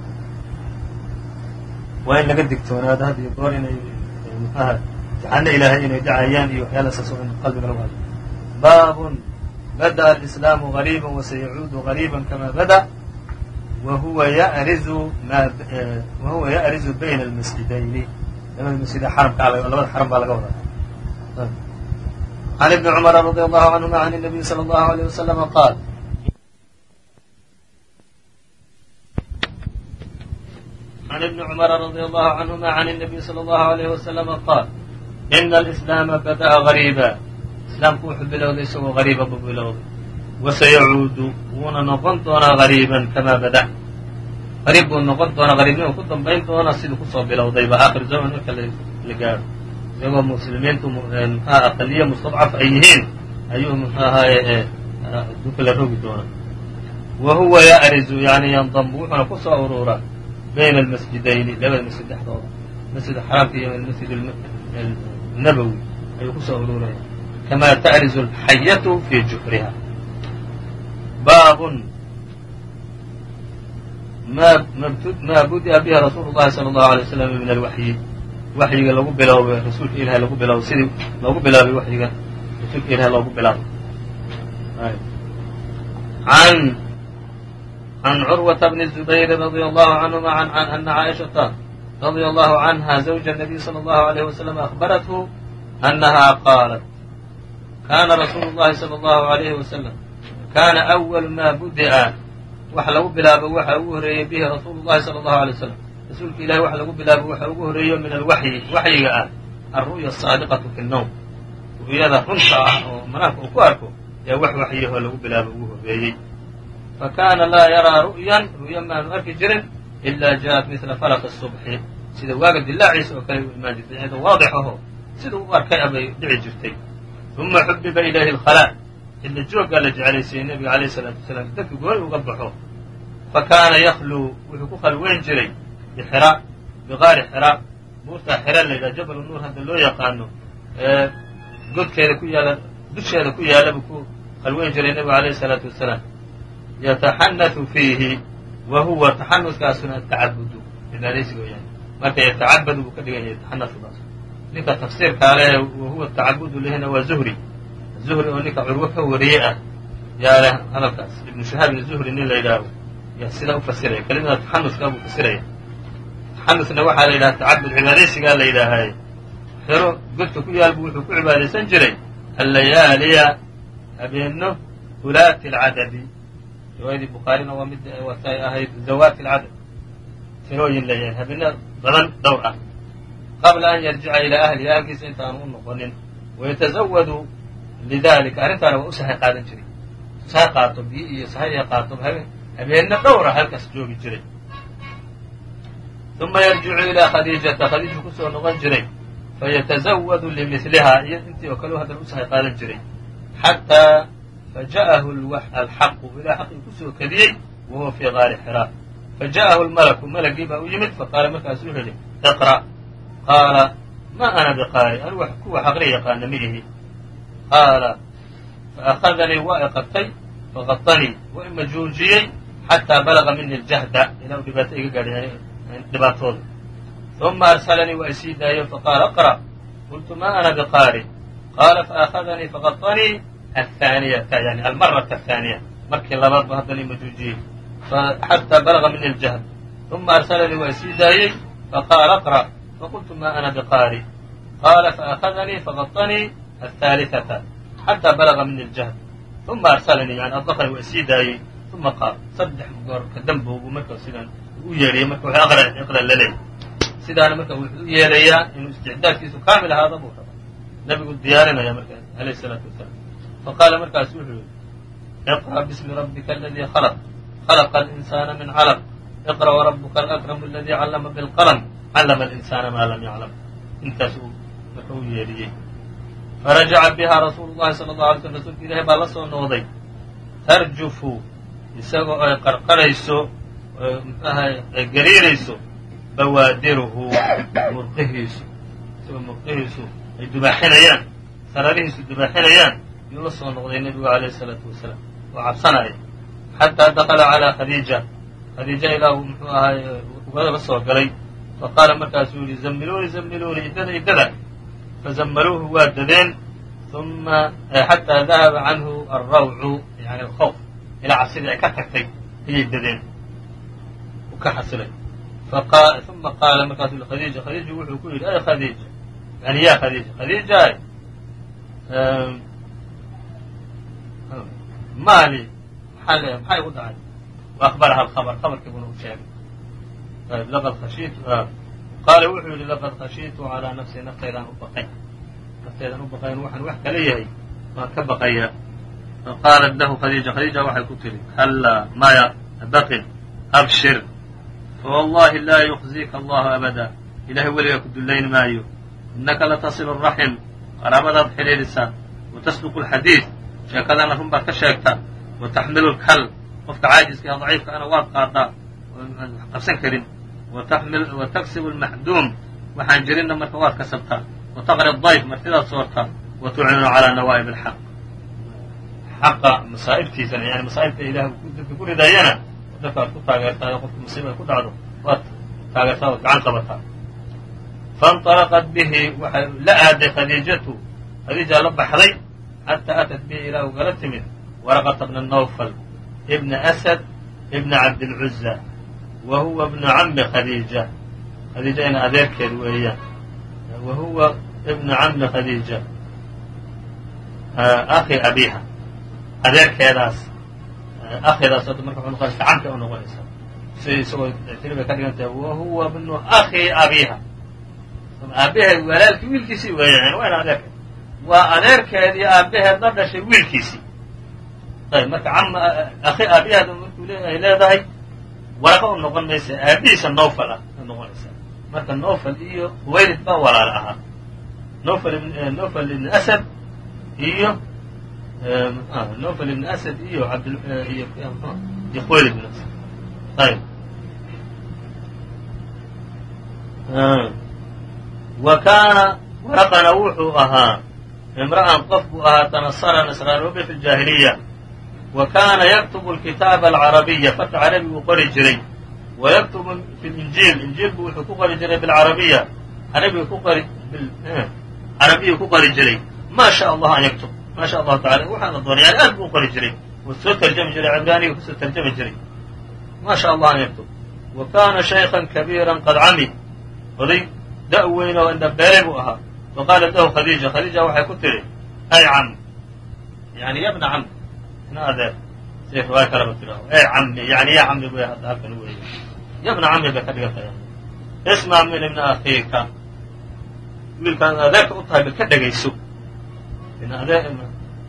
waa in laga digtoonaado had iyo goor inay muxuaha imtixaano ilaahay inay dhacayaan iyo waxyaalahasaas in qalbiga lagu hadlo baabun bada'a alislaamu gariiba wasayacuudu gariiba kamaa bada' wahuwa yarizu bayna almasjidayni labada masjid ee xaramka ah labada xaram baa laga wadaa. Can ibni cumara radi allahu canhuma can nabiyi sala allahu alayh wasalama qaal. Can ibni cumara radi allahu canhuma can nabiyi sala allahu alayh wasalama qaal. Ina alislaama bada'a gariiba islaamku wuxuu bilowday isagoo gariiba bu bilowday. Wasayacuudu wuuna noqon doonaa gariiban kamaa bada غariib buu noqon doonaa غariibnima ku dambayn doona siduu ku soo bilowdayba akhir zaman marka la gaaro iyagoo muslimiintu mxua aqaliye mustadcaf ay yihiin ayuu mxuu ahaaye la rogi doonaa wa huwa ya'rizu yani yandamu wuxuuna ku soo uruuraa bayna almasjidayni labada masjid dhexdooda masjid xaraamka iyo masjid nabowi ayuu ku soo uruuraya kama ta'rizu alxayatu fi juxriha baabun maa budi'a biha rasuulu llahi sala allahu alay waslam min alwaxyi waxyiga lagu biloobay rasuulka ilahay lagu biloobay sidii loogu bilaabay waxyiga rasuulka ilahay loogu bilaabay. An can curwata bni zubayri radia allahu canhuma an ana caaishata radia allahu canha zawja nabiy sala allahu alayh wasalam akhbarathu annaha qaalat kana rasuulu llahi sala allahu alayhi wasalam kana awal ma budi'a wax lagu bilaabo waxa ugu horeeyey bihi rasuulu llahi sala allahu alay wasalam rasuulka ilahi wax lagu bilaabo waxa ugu horeeyo min alwaxyi waxyiga ah alru'ya asaadiqatu fi nowm ru'yada runta ah oo manaamka uu ku arko ee wax waxyahoo lagu bilaabo ugu horreeyey. Fa kaana laa yaraa ru'yan ru'yo maanu arki jirin ilaa ja'at mila falaq subxi sida waaga dilaaciisa oo kale u imaan jirtay iyadoo waadix aho siduu u arkay abay dhici jirtay. Uma xubiba ilayhi alkhalaa ila joogaa la jeclaysiiyey nebiga alayh salaatu wasalaam dadka goori uga baxo. Fa kaana yakhluu wuxuu ku khalweyn jiray bixira biqaari xira. Buurtaa xira laydhaha jabalu nuur hadda loo yaqaano ee godkeeda ku yaalla dusheeda ku yaalla buu ku khalweyn jiray nebigu alayh salaatu wasalaam. Yataxanau fiihi wa huwa taxanukaasuna atacabudu idaadaysiga weyaan marka yatacabadu buu ka dhigan yahay taxanaukaas ninka tafsiirkaa le wahuwa tacabudu lehina waa zuhri zuhri oo ninka curwo ka wariyey ah yaa leh hadalkaas. Ibnu shahaab ibn zuhri nin la yidhaaho yaa sidaa u fasiraya kelimada taxanuskaa buu fasiraya. Taxanusna waxaa la yidhaha tacabud cibaadaysigaa la yidhaahaye xero godka ku yaal buu wuxuu ku cibaadaysan jiray. Allayaaliya habeeno hulaati alcadadi riwaayadii bukhaarina waa mid watay ahayd zawaati alcadad tirooyin leeyahay habeeno badan dhowr ah. Qabla an yarjica ilaa ahlihi ahalkiisa intaanu u noqonin. Wayatazawadu lidalika arrintaana waa u sahay qaadan jiray sahay qaato biyo iyo sahay ee qaato habeenno dhowra halkaas joogi jiray uma yarjicu ilaa khadiijata khadiiju ku soo noqon jiray fayatazawadu limilihaa iyo intii oo kale haddana u sahay qaadan jiray xataa faja'ahu alxaqu ilaa xaqii ku soo kadiyey wa huwa fii qaari xiraa faja'ahu lmalaku malagii baa u yimid faqaala markaasu wuxuu yidhi iqra' qaala ma ana biqaari anu kuwa xaqri yaqaana ma ihi qaala faأkhadanii waa i qabtay faqaطanii waa ima joojiyey xataa balaga mini اljahda ilaa u dhibaato iga gaadhay dhibaatooda uma arsalanii waa isii daayo faqaala اqrأ qultu ma ana biqaari qaala faأkhadanii faqaطanii aلthaaniyata yani almaraةa الthaaniya markii labaad ba haddana ima joojiyey xataa balaga mini اljahd uma arsalanii waa isii daayey faqaala اqrأ faqultu ma ana biqaari qaala faأkhadanii faqaطanii aلثaaliثata xataa balaga mini اljahd uma arsalanii yani adaqani waa isii daayey uma qaal saddex goor ka dambo buu marka sidaan u yeedhayay marka w iqra la leeyay sidaana marka wuxuu u yeelayaa inuu isticdaadkiisu kaamil ahaada buu raba nabigu diyaarinaya marka alayh الsalaatu wasalaam faqaala markaas wuxuu yihi iqra bismi rabbika aladii khalq khalaqa اlinsaana min calaq iqra wrabuka alakramu aladii callama bilqalm callama alinsaana maa lam yaclam intaas uu marka u yeedhiyey farajaca biha rasuulu llahi sala allahu alay slm rasuulka ilahi baa la soo noqday tarjufu isagoo ay qarqarayso mxuaha ay gariirayso bawaadiruhu murqihiisu isagoo murqihiisu ay dubaaxinayaan sararihiisu dubaaxinayaan yuu la soo noqday nebigu alayh isalaatu wasalaam oo cabsanaya xataa dakala calaa khadiija khadiija ilaa uu muxuu ahay la soo galay faqaala markaasuu yihi zammiluuni zammiluuni iddada iddada fazammaluuhu waa dadeen uma xataa dahaba canhu alrawcu yani alkhawf ilaa cabsidii ay ka tagtay ayay dadeen u ka xasilay uma qaala markaasu khadiija khadiiju wuxuu ku yidhi ay khadiija yani ya khadiija khadiija maali le maxaa igu dhacay wa akhbaraha alkhabr khabarkiibuna u sheegay laqad khashiitu qaala wuxuu yidhi laqad khashiitu calaa nafsii naftaydaan u baqay naftaydaan u baqayn waxaan wax kala yahay waan ka baqayaa faqaalat lahu khadiija khadiija waxay ku tidhi hallaa maya baqin abshir fawallahi laa yukhziika allahu abada ilahay weligaa ku dullayn maayo innaka latasilu raxim qaraabadaad xidhiidhisaa wa tasduqu alxadiid sheekadana run baad ka sheegtaa wa taxmilu qofka caajiska ee daciifka ana waad qaadaa wax qabsan karin wa taksibu almaxduum waxaan jirinna marka waad kasabtaa wa taqri dayf martidaad soortaa wa tuclinu calaa nawaa'ib alxaq xaqa masaa'ibtiisana yani masaa'ibta ilaah dadka ku ridayana dadka aad ku taageertaa qofka musiiba ku dhacdo waad taageertaa waad gacan qabataa faاnطalaqat bihi waxay la aaday khadiijatu khadiijaa la baxday xataa atat bihi ilaa ugala timid waraqata bna nawfal ibna asad ibna cabdilcuza wa huwa bnu cami khadiija khadiija ina adeerkeed weeyaan wa huwa ibnu cami khadiija akhi abiha adeerkeedaas akhidaas hadda marka waxay noqonaysa camka u noqonaysaa si isagoo tiri bay ka dhigan tahay wa huwa bnu akhi abiha aabaheed walaalkii wiilkiisii weeyaan waa ina adeerkeed waa adeerkeed iyo aabaheed la dhashay wiilkiisii ayb marka cam akhi aabiheed markuu ay leedahay waraqa u noqon maysa aabihiisa nofal ah noqonaysaa marka nofal iyo huwaylid baa walaala ahaa. Nofal nofal ibn asad iyo nofal ibn asad iyo abd iyo iyo huwaylid ibn asad. Ayb. Wa kaana waraqana wuxuu ahaa imra'an qof buu ahaa tanasara nasraanoobe fi ljaahiliya wa kaana yaktubu alkitaaba alcarabiya farta carabi buu qori jiray. Wa yaktubu fi linjiil injiilbu wuxuu ku qori jiray bilcarabiya carabiga ku qori carabiyu ku qori jiray. Ma sha allah an yaktub. Ma sha allahu tacala waxaana doonay yani aad buu qori jiray. Wuu soo tarjami jiray cibraaniga ku soo tarjami jiray. Ma sha allah an yaktub. Wa kaana shaykhan kabiiran qad cami. Oday da' weyn oo indhabeelay buu ahaa. Fa qaalat lahu khadiija. Khadiija waxay ku tidhi ay cam. Yani yabna cam ina adeer siday riwaaya kaleba tidhaaho ey cammi yani ya cammi bay hadda halkan u weeya yabna cammi bay ka dhigan tahay ismac min ibna akhiika wiilkaan adeerka u tahay bal ka dhegayso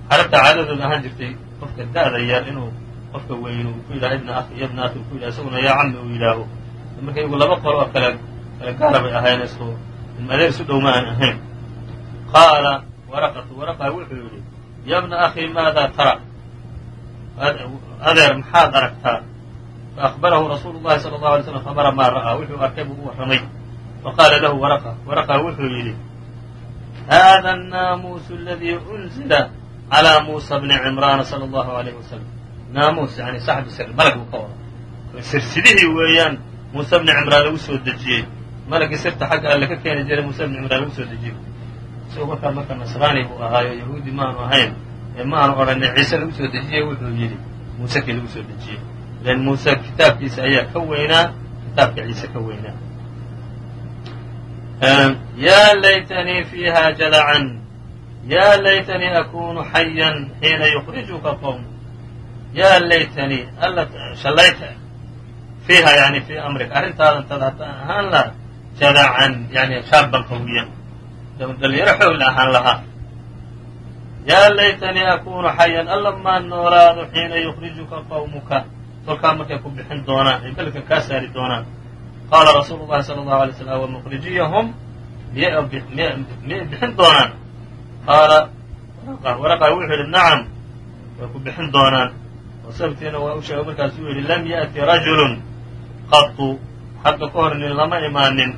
carabta caadadooda ahaan jirtay qofka da'da yar inuu qofka weyn uu ku yidhaha ibna akhi yabna akhi uu ku yidhaha isaguna yaa cammi uu yidhaaho marka iyagu laba qolo oo kale kale gaara bay ahayn isku adeer isu dhow ma aan ahayn qaala waraqatu waraqa wuxuu yidhi yabna akhi maada tara adeer maxaad aragtaa faأخbarahu rasuulu الlahi salى الlaه alay slam khabara maa ra'aa wuxuu arkay buu u warramay faqaala lahu waraqa waraqa wuxuu yidhi hada الnaamuusu aladii unzila عlى muusa bni cimraana salى الlahu عalayh wasalam naamuus yani saxbu sir malag buu ka wada sirsidihii weeyaan muuse bni cimraan lagu soo dejiyey malagii sirta xagga alle ka keeni jiray muuse bni cimraan lagu soo dejiyey isagoo markaa marka nasraani buu ahaayo yahuudi maanu ahayn ee ma aanu odhanay ciise lagu soo dejiyey wuxuu yidhi muuse kii lagu soo dejiyey ilan muuse kitaabkiisa ayaa ka weynaa kitaabka ciise ka weynaa. Yaa laytanii fiiha jadacan yaa laytanii akunu xayan xiina yukrijuka qowm yaa laytanii alla shallayta fiiha yani fii amrika arrintaadan tad haddaan ahaan lahaa jadacan yani shaaban qawiyan dhalinyaro xoogla ahaan lahaa yaa laytanii akunu xayan alla maan noolaado xiina yukrijuka qowmuka tolkaa markay ku bixin doonaan ay beledka kaa saari doonaan. Qaala rasuulu llahi sala allahu alay slam wamukhrijiyahum miyay bixin doonaan. Qaala waraqa wuxuu yidhi nacam way ku bixin doonaan. Oo waa u sheegay markaasuu yidhi lam ya'ti rajulun qatu hadda ka hor nin lama imaanin.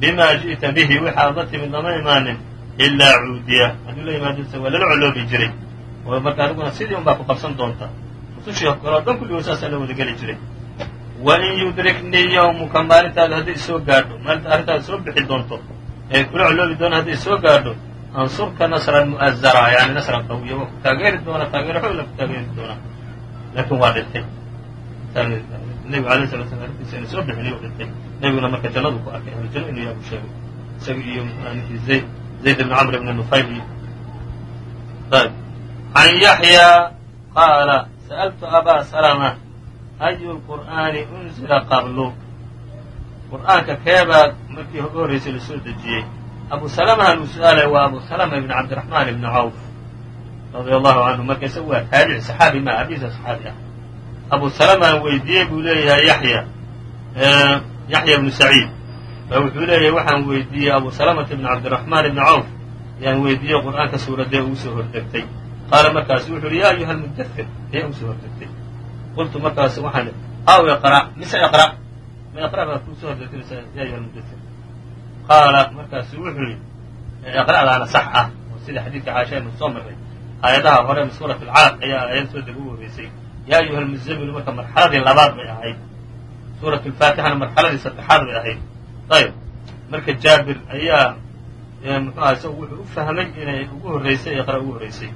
Bima ji'ta bihi waxaad la timid lama imaanin ilaa cuudiya hadduu la yimaadose waa lala coloobi jiray oo marka adiguna sidii un baa ku qabsan doonta rusushii kaleo dhan kulligood saasaa la wada geli jiray wa in yudriknii yawmuka maalintaada hadday soo gaadho maalinta arrintaada soo bixi doonto ee kula coloobi doona hadday soo gaadho ansurka nasran mu'azara yani nasran qawiya waa ku taageeri doonaa taageero xoogla ku taageeri doonaa laakiin waa dhintay nebigu alay sala slam arrintiisa ina soo bixin iyuu dhintay nebiguna marka jannadu ku arkay ahlujanno inuu yaabu sheegay isaga iyo ninkii zayd zayd ibn camr ibn nufayl iyo ayb can yaxya qaala sa'altu abaa salama ayu lqur'aani unzila qablu qur'aanka keebaa markii ugu horraysay la soo dejiyey abu salamahan uu su'aalaya waa abu salama ibn cabdiraxmaan ibni cawf radia allahu canhu marka isagu waa taabici saxaabi maa abiisa saxaabi ah abu salamaan weydiiyey buu leeyahay yaxya yaxya ibnu saciid baa wuxuu leeyahay waxaan weydiiyey abu salamata ibn cabdiraxmaan ibni cawf. Ayaan weydiiyey qur'aanka suuraddee ugu soo hordegtay qaala markaasu wuxu uhi ya ayuha almudafir ayaa ugu soo hordegtay qultu markaas waxaan aw iqra' mise iqra' ma iqra' baa kuu soo hordegtay mise ya ayuha almudafir qaala markaasu wuxuu yihi iqra'daana sax ah oo sida xadiidka caasha aynu soo marray. Aayadaha hore min suurat alcalaq ayaa aayad soo deg ugu horreysay yaa ayuha almuzamilu marka marxaladii labaad bay ahayd. Suurat alfaatixana marxaladii saddexaad bay ahayd ayb marka jaabir ayaa muxuaha isagu wuxuu u fahmay inay ugu horreysay iqra ugu horreysay.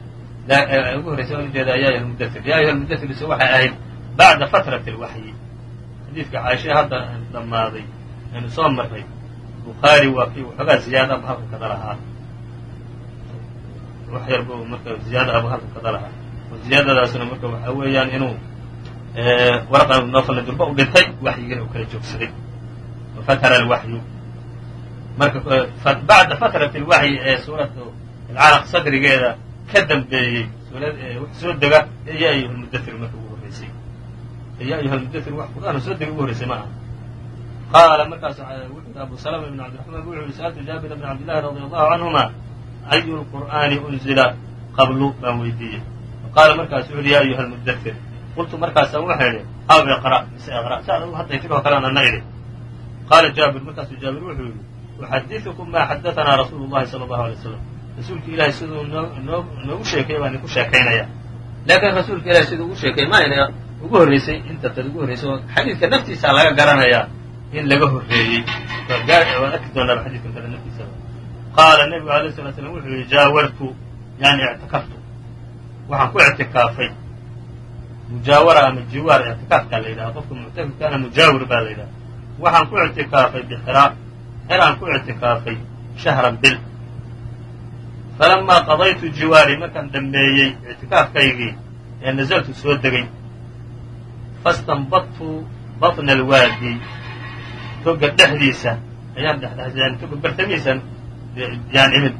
Ugu horreysay waan ujeeda ya ayuha almudathir ya ayuha almudathir ise waxay ahayd bacda fatrati alwaxyi xadiidka caashe hadda dhammaaday aynu soo marray bukhaari waa kii waxoogaa ziyaada abu halka kada lahaa wax yar bu marka ziyaada abu halka kada lahaa oo ziyaadadaasna marka waxaa weeyaan inuu warqa noofalna durba u dhintay waxyigina uu kala joogsaday alwaxyu marka bacda fatrati alwaxyi ee suuratu alcalaq sadrigeeda ka dambeeyey soo dega ee ya ayuha almudathir marka ugu horreysay ya ayuha almudathir wax qur'aana soo dega ugu horreysay ma aha qaala markaas abu salama ibn cabdiraxmaan wuxu uhi sa'altu jaabir bn cabdillahi radi allahu canhuma ayu lqur'aani unzila qablu baan weydiiyey qaala markaasu wuxu uhi ya ayuha almudathir qultu markaasaan waxaa idhi aw iqra' mise iqra' sa adu hadday tidhoo kalean ana idhi qaala jaabir markaasuu jaabir wuxuu yidhi uxadiثukum ma xadaثanaa rasuulu llahi salى allahu alay waslam rasuulka ilahay siduu noo noogu sheekeeye baan idinku sheekaynaya laakiin rasuulka ilahay siduu ugu sheekeeye ma ayna ugu horreysay inta tad ugu horreysay oo xadiidka naftiisaa laga garanayaa in laga horreeyey waan arki doonaaba xadidkan kale naftiisaba qaala nebigu alayh sala slam wuxuu yihi jaawartu yani ictikaftu waxaan ku ictikaafay mujaawara ama jiwaar ictikaafkaa la yidhaha qofka muctakifkaana mujaawir baa la yidhaha waxaan ku ictikaafay bixraa xeraan ku ictikaafay shahran bil. Falamaa qadaytu jiwaari markaan dhammeeyey ictikaafkaygii ee nazaltu soo degay fastanbadtu batna alwaadi. Toga dhexdiisa ayaan dhexdhexan toga bartamihiisan yaan imid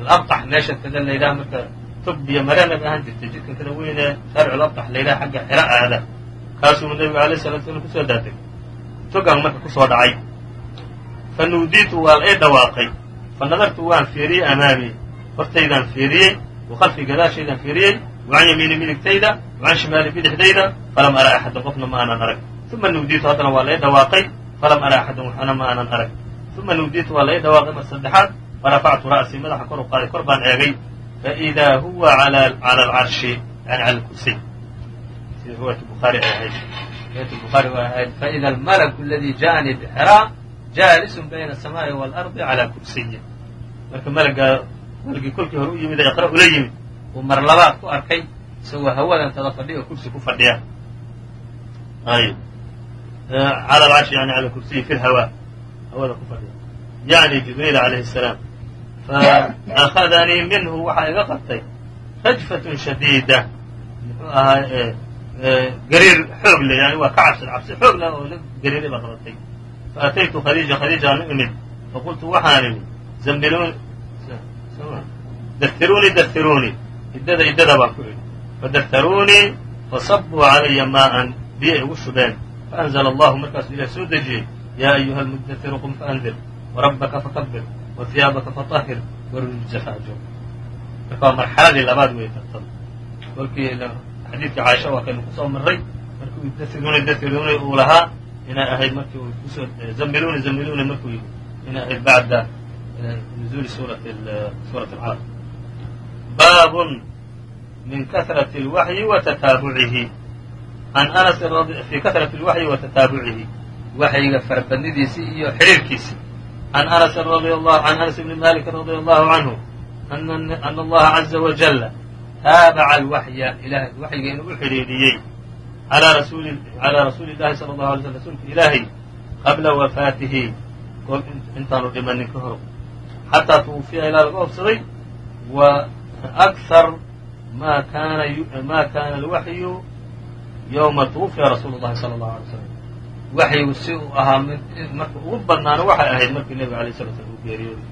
alabtax meesha kada la yidhaha marka tog biyo marena bay ahaan jirtay jidkan kada weynee shaaricul-abtax la yidhaha xagga xero aada kaasuu nebigu alayh salatu slam ku soo daatay togaan marka ku soo dhacay. Fa waa la dhawaaqay. Fa nadartu waan fiiriyey amaami hortaydaan fiiriyey wa khalfii gadaashaydaan fiiriyey wa can yamiini midigtayda wa can shimaali bidixdayda falam ara axadan qofna ma aanan arag. Uma nuudiitu haddana waa la dhawaaqay falam ara axadan waxna ma aanan arag. Uma nuudiitu waa la dhawaaqay mar saddexaad farafactu ra'sii madaxa kor u qaaday kor baan eegay. Faidaa huwa cala alcarshi yani cala alkursiy sida riwaayat bukhaari ay ahayd riwaayat bukhaari way ahayd faida almalaku aladi ja'anii bixraa jaalisun bayna asamaa'i waalardi calaa kursiyin marka malagaa malgii kolkii hore u yimid ee iqra ula yimid uu mar labaad ku arkay isagoo hawadan tada fadhiya oo kursi ku fadhiya ayb cala alcarshi yani cala kursiyi fi lhawa hawada ku fadhiya yani jibriil calayhi salaam faأkhadanii minhu waxaa iga qabtay rajfatun shadiida muxuu ahaa gariir xoog yani waa ka cabsi cabsi xoog leh oo la gariiray baa qabatay faataytu khadiija khadiijaan u imid faqultu waxaan idhi zamiluni dahiruunii dahiruunii iddada iddada baan ku idhi fadaharuunii fasabuu calaya maa'an biyo igu shubeen faأnzla allahu markaasuu ilah soo dejiyey yaa ayuha almudahiru qum faandir wrabbaka fakabir wahiyaabaka faطahir warujza faajur marka waa marxaladii labaad wey tartan kolkii xadiidka caaisha waataynu ku soo marray. Markuu dairuna dairuna uu lahaa inay ahayd marki ku soo zamiluna eh, zamiluna markuu yidhi inay ahayd bacda eh, nuzuuli suurati suurati alcaaq baabun min kahrati اlwaxyi wa tataabucihi. Can fii kahrati اlwaxyi wa waxyiga farbadnidiisii iyo xidhiirkiisii can anasin can anas bni maaliki radi allahu canhu ana allaha caza wajalla taabaca alwaxya ilaahay waxyiga inuu u xidhiidhiyey calaa rasuuli llahi sala allahu alay sl rasuulka ilaahay qabla wafaatihi goob intaanu dhimanin ka hor xataa tuwufiya ilaa laga obsaday wa akhar ma kaana alwaxyu yowma tuwufiya rasuulu llahi sala allahu alay slam waxyigu si uu ahaa marka ugu badnaana waxay ahayd markii nebiga alay sala slam uu geeriyooday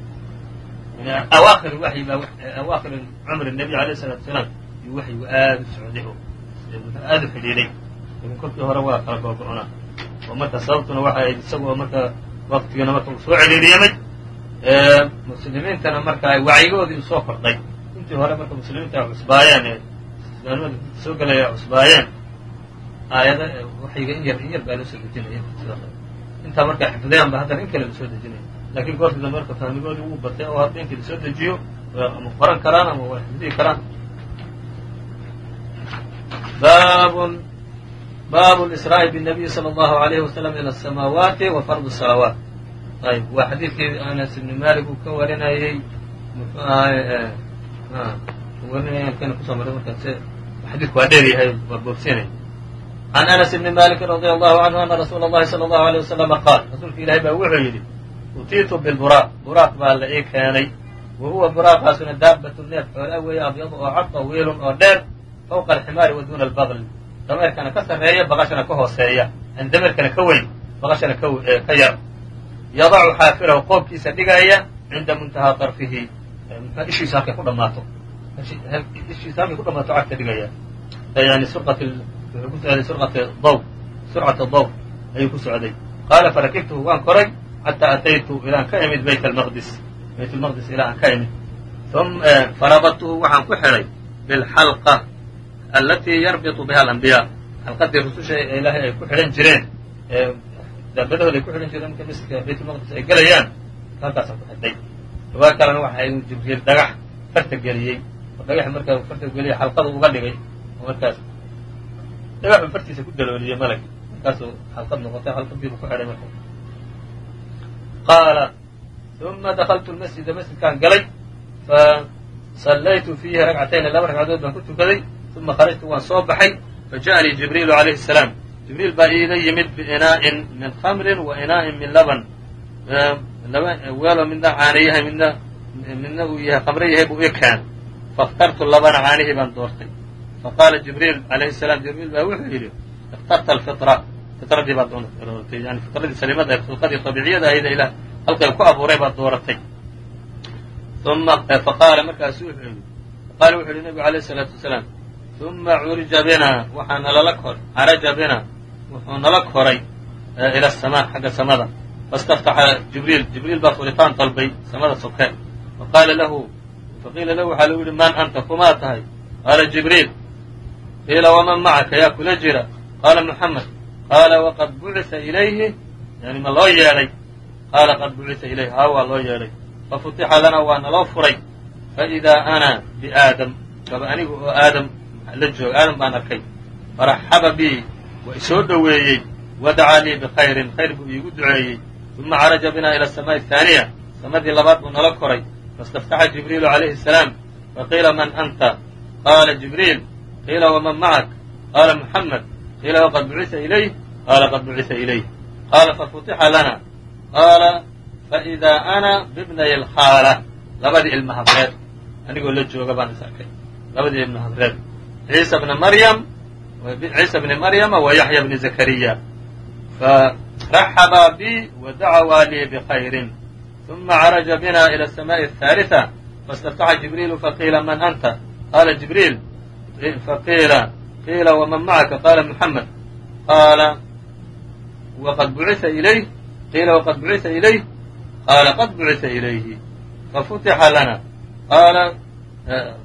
awaakhir cumri nebiy alayh salaatu salaam yuu waxyigu aada u socday oo u xidhiidhay laakiin kolkii hore waa kala googo-onaa oo marka sababtuna waxay ahayd isagoo marka waqtigiina marka uu soo celiiriyamay muslimiintana marka ay wacyigoodii soo kordhay intii hore marka muslimiinta ay cusbaayeen ee islaamnimada soo gelaya cusbaayeen aayada waxyiga in yar in yar baa loo soo dejinaya intaa markay xifdiyaan ba haddana in kale la soo dejinaya lakin goortii dambe marka fahmigoodii wuu batay oo hadda inkii lasoo dejiyo ama qoran karaan ama waa xifdihi karaan baabun baabu lisraa'i bالnabiyi salى اllahu عalayhi wasalam ilى الsamaawaati wa fard الsalawaat ayb waa xadiidkii anas ibni malik uu ka warinayey muxuu ahay warinaya kana kusoo maray markaas xadiidku waa dheer yahay waa boobsinay can anas ibni maliki radi allahu canhu ana rasuula اllahi salى اllahu alيyه waslama qaal rasuulka ilahay baa wuxuu yidhi utiitu bilburaaq buraaq baa la ii keenay wa huwa buraaqaasuna daabatu neef xoola weeye abyadu oo cad tawiilun oo dheer fawqa alximaari wa duuna albaqli dameerkana ka sarreeya baqashana ka hooseeya an dameerkana ka weyn baqashana ka yar yadacu xaafirahu qoobkiisa dhigaya cinda muntahaa darfihi ishiisa halkay ku dhammaato ishiisa halkay ku dhammaato cagta dhigaya yani surqat wuxuu ku socday surqat daw surcata daw ayuu ku socday qaala farakibtuhu waan koray xataa ataytu ilaan ka imid bayt almaqdis bayt lmaqdis ilaa aan ka imid farabadtuhu waxaan ku xidhay bilxalqa alatii yarbitu biha alambiyaa xalqadii rususha ilaahay ay ku xidhan jireen daabadahooda ay ku xidhan jireen marka masjidka baytulmaqdis ay gelayaan halkaasaan ku xidhay riwaaya kalena waxa jibriil dhagax farta geliyey oo dhagaxi markaa farta geliyey xalqadu uga dhigay oo markaas dhagaxuu fartiisa ku dalooliyey malag markaasuu xalqad noqotay xalqadiibuu ku xidhay marka qaala uma dakltu masjida masjidkaan galay fasallaytu fiihi ragcatayni laba ragcadood baan ku tukaday uma kharajtu waan soo baxay faja'anii jibriilu alayhi salaam jibriil baa iiga yimid biinaa'in min khamrin wa inaa'in min laban weeloo midna caanayahay midna midna uu yahay khamro yahay buu ii keen fakhtartu labana caanihii baan doortay faqaala jibriil alayhi salaam jibriil baa wuxuu yidhi ikhtarta alfitra fitradii baad unoqotay yani fitradii salimada ee khilqadii tabiiciyada ahayd ee ilah halkay ku abuuray baad dooratay. Uma faqaala markaasu wuxuu yidhi faqaala wuxuu yihi nabigu alayh isalaatu wasalaam uma curija bina waxaa nalala kor caraja bina wuxuu nala koray ila asamaa xagga samada. Fastaftaxa jibriil jibriil baa furitaan dalbay samada soke. Faqaala lahu faqiila lahu waxaa lagu yihi man anta kumaa tahay? Qaala jibriil qiila waman macaka yaa kula jira? Qaala muxamed qaala waqad bucisa ilayhi yani ma loo yeedhay qaala qad bucisa ilayhi haa waa loo yeedhay fafutixa lana waa naloo furay faidaa ana biaadam gaba anigu oo aadam la jooga aadam baan arkay faraxaba bii waa isoo dhoweeyey wadacaa lii bikhayrin khayr buu iigu duceeyey uma caraja binaa ila asamaai ahaaniya samadii labaad buu nala koray fastaftaxa jibriilu calayhi asalaam faqiila man anta qaala jibriil qiila waman macak qaala muxamed qiila waqad bucisa ilayh qaala qad bucisa ilayh qaala fafutixa lana qaala faidaa ana bibnay alkhaala labadii ilma habreed anigoo la jooga baan is arkay labadii ilma habreed ciisa bna maryam ciisa bni maryama wa yaxya bni zakariya faraxabaa bi wadacawaa lii bikhayrin uma caraja bina ila asamaai ahaaliثa fastaftaxa jibriilu faqiila man anta qaala jibriil faqiila qiila waman macaka qaala muxamed qaala waqad bucisa ilayh qiila waqad bucisa ilayh qaala qad bucisa ilayhi fafutixa lana qaala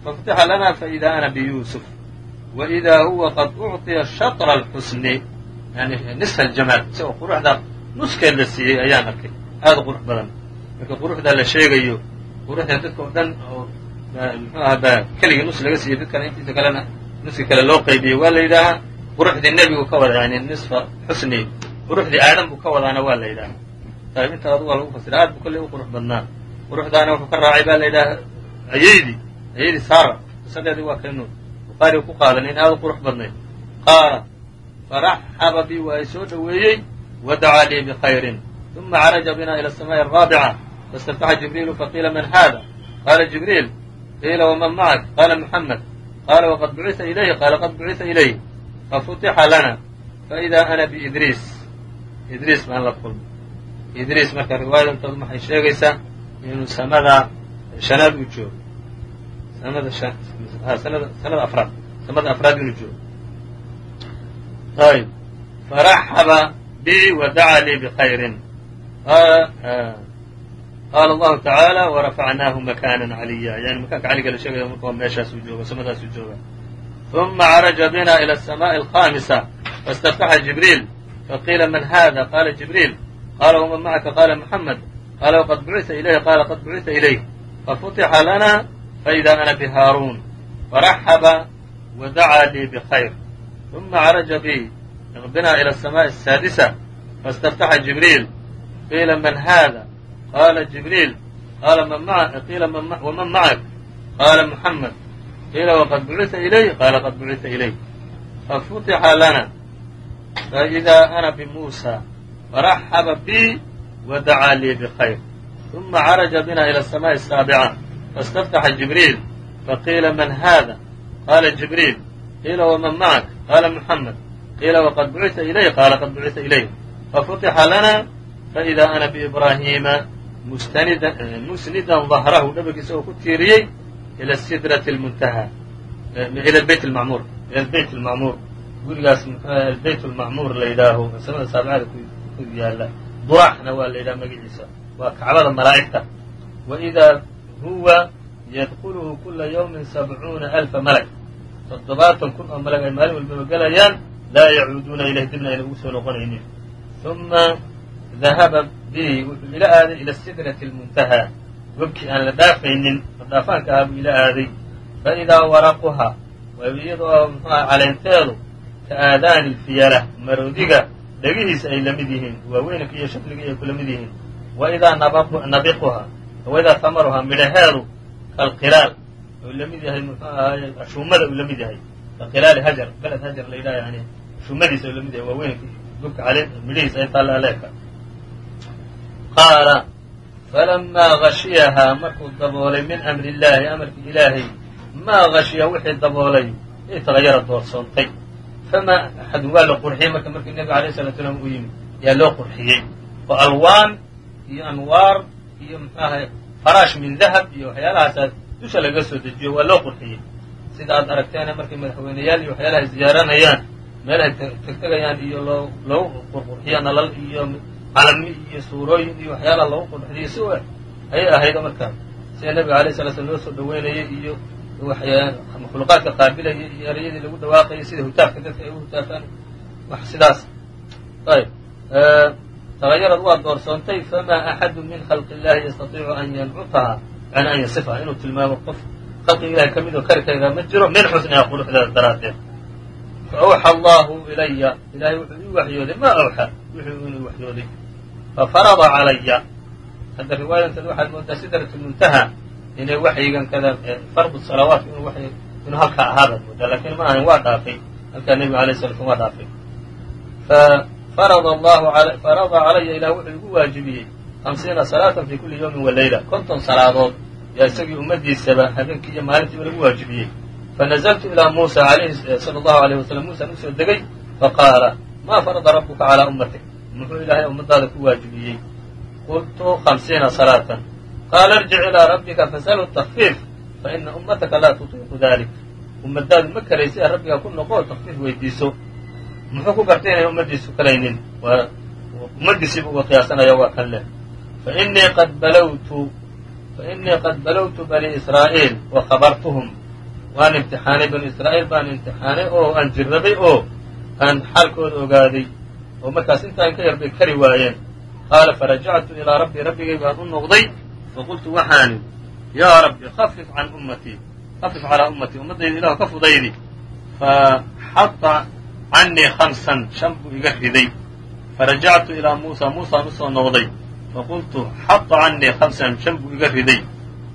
fafutixa lana faida ana biyusuf wإida huwa qad ucطiya shaطra اlxusni yani nisfa aljamaal isagoo quruxda nuskeed la siiyey ayaan arkay aada u qurux badan marka quruxdaa la sheegayo quruxda dadka oo dhan oo mxuu aha ba keligii nus laga siiyey dadkana intiisa kalena nuski kale loo qaybiyey waa la yidhaahaa quruxdii nebigu ka wada yani nisfa xusni quruxdii aadam buu ka wadaana waa la yidhaahaa ayb inta adu waa lagu fasira aad bu kolley u qurux badnaa. Quruxdaana wuxuu ka raacay baa la yidhaha ayeydii ayeydii saara qisadeedii waa kaynu buhaari ku qaadan in aad u qurux badnayd qaala faraxaba bi waa i soo dhoweeyey wadacaa lii bikhayrin uma caraja bina ila asamaai araabica fastaftaxa jibriilu faqiila man haada? Qaala jibriil qiila waman macak qaala muxamed qaala waqad bucisa ilayhi qaala qad bucisa ilayh fafutixa lana faidaa ana biidriis idriis baan la kulmay idriis marka riwaayadantoodu waxay sheegaysaa inuu samada shanaad uu joogo sanada afraad samada afraad inuu joogo ayb faraxaba bi wa lii bkhayrin qaala allahu tacaala warafacnaahu makaanan caliya yani makaanka caliga la sheegaya marka meeshaasuu jooga samadaasuu jooga uma caraja bina ila asamaai alkhaamisa fastaftaxa jibriil faqiila man hada qaala jibriil qaala waman macaka qaala muxamed qaala waqad bucita ilayh qaala qad bucita ilayh fafutixa lana faida ana bihaaruun faraxaba wadacaa lii bkhayr uma caraja bi bina ila asamaa'i asaadisa fastaftaxa jibriil qiila man hada qaala jibriil qiila waman macak qaala muxamed qiila waqad bucita ilayh qaala qad bucita ilayh fafutixa lana faidaa ana bimuusa faraxaba bii wadacaa lii bkhayr uma caraja bina ila asamaaءi asaabica fastaftaxa jibriil faqiila man haada qaala jibriil qiila waman macak qaala muxamed qiila waqad bucita ilayh qaala qad bucita ilayh fafutixa lana faidaa ana biibraahiima musnidan dahrahu dhabarkiisa oo ku tiiriyey ila sidrati muntaha ila beyt lmamuur ila beyt lmacmuur gurigaas mxu beyt lmacmuur la yidhaaho samada saabcada ku yaalla buraxna waa la yidhaha magaciisa waa kacbada malaa'igta wa idaa huwa yadkuluhu kula yawmin sabcuuna alfa malag toddobaatan kun oo malag ay maalin walbaba gelayaan laa yacuuduuna ilayh dibna ayna ugu soo noqonaynin uma dahaba bi wuxuu ila aaday ila sidrati اlmuntahaa webkii aan la dhaafaynin oo dhaafaanka buu ila aaday. Faidaa waraquha iyadoo mxuha caleenteedu ka aadaani lfiyala maroodiga dhegihiisa ay la mid yihiin waaweynanka iyo shakliga ay kula mid yihiin. Waidaa nabiquha waidaa tamaruhaa midhaheedu kalqilaal u la mid yahay muxuu ahaay ashuumada uu la yahay. Kaqilaali hajar beled hajar la yidhaha yani ashuumadiisa uu la yahay waaweynanka gubka caleen midhahiisa ay taalla aleeka qaala falamaa gashiyahaa markuu daboolay min amri illaahi amarkii ilaahay maa gashiya wixii daboolay itagayara doorsoontay famaa axadun waa la qurxiyey marka markii nebiga alayh salatu salaam uu yimid yaa loo qurxiyey oo alwaan iyo anwaar iyo muxuu ahay faraash min dahab iyo waxyaalahaasa dusha laga soo dejiyo waa loo qurxiyey sida aad aragteene markay madaxweyneyaal iyo waxyaalaha ziyaaranayaan meelahay tegtegayaan iyo loo loogu qurqurxiyo nalal iyo calami iyo suurooyin iyo waxyaalaha loogu qurxiyo si ayay ahaydo markaa sida nebiga alayh sala slam loo soo dhaweynayay iyo makhluuqaadka qaabilaya iyo ereyadii lagu dhawaaqayay sida hutaafka dadka ay u hutaafaan wax sidaas ayb tagayarad waa doorsoontay famaa axadu min khalqi illahi yastatiicu an yancufaha yani an yasifaha inuu tilmaamo qof khalqiga ilahay ka mid oo kari ma jiro min xusniha quruxdeeda daraaddeed fa awxa allahu ilaya ilahay wuxuu ii waxyooday ma awxa wuxuu inuu waxyooday fafarada calaya hadda riwaayadanteed waxaad moodaa sidrat muntaha inay waxyigan kada fardu salawaatk inuu halkaa ahaabaad moodaa laakiin ma ahayn waa dhaafay halkaa nebiga alay sala slam waa dhaafay farada calaya ilah wuxuu igu waajibiyey hamsiina salaatan fi kuli yawmin wa konton salaadood yaa isagii ummadiisaba habeenkii iyo maalintiiba lagu waajibiyey fanazltu ilaa muusa sala allahu alayh wasalam muusan u soo degay faqaala ma farada rabuka calaa ummatik muxuu ilaahay ummadaada ku waajibiyey qultu hamsiina salaatan qaala irjic ilaa rabbika fasalhu takfiif faina ummataka laa tutiiqu dalik ummadaadu ma karaysi ee rabbigaa ku noqo takfiif weydiiso muxuu ku gartay inay ummadiisu karaynin ummadiisiiba uga qiyaasanaya waa kan leh fainii qad balawtu fainii qad balawtu bani israa'iil wa khabartuhum waan imtixaanay bani israa'iil baan imtixaanay oo aan jirrabay oo aan xaalkooda ogaaday oo markaas intaan ka yar bay kari waayeen. Qaala farajactu ilaa rabbii rabbigay baan u noqday faqultu waxaani yaa rabbi khafif can ummatii khafif calaa ummatii ummaddayda ilahu ka fudaydi. Faxata canii hamsan shan buu iga riday. Farajactu ilaa muusa muusaan u soo noqday. Faqultu xata canii hamsan shan buu iga riday.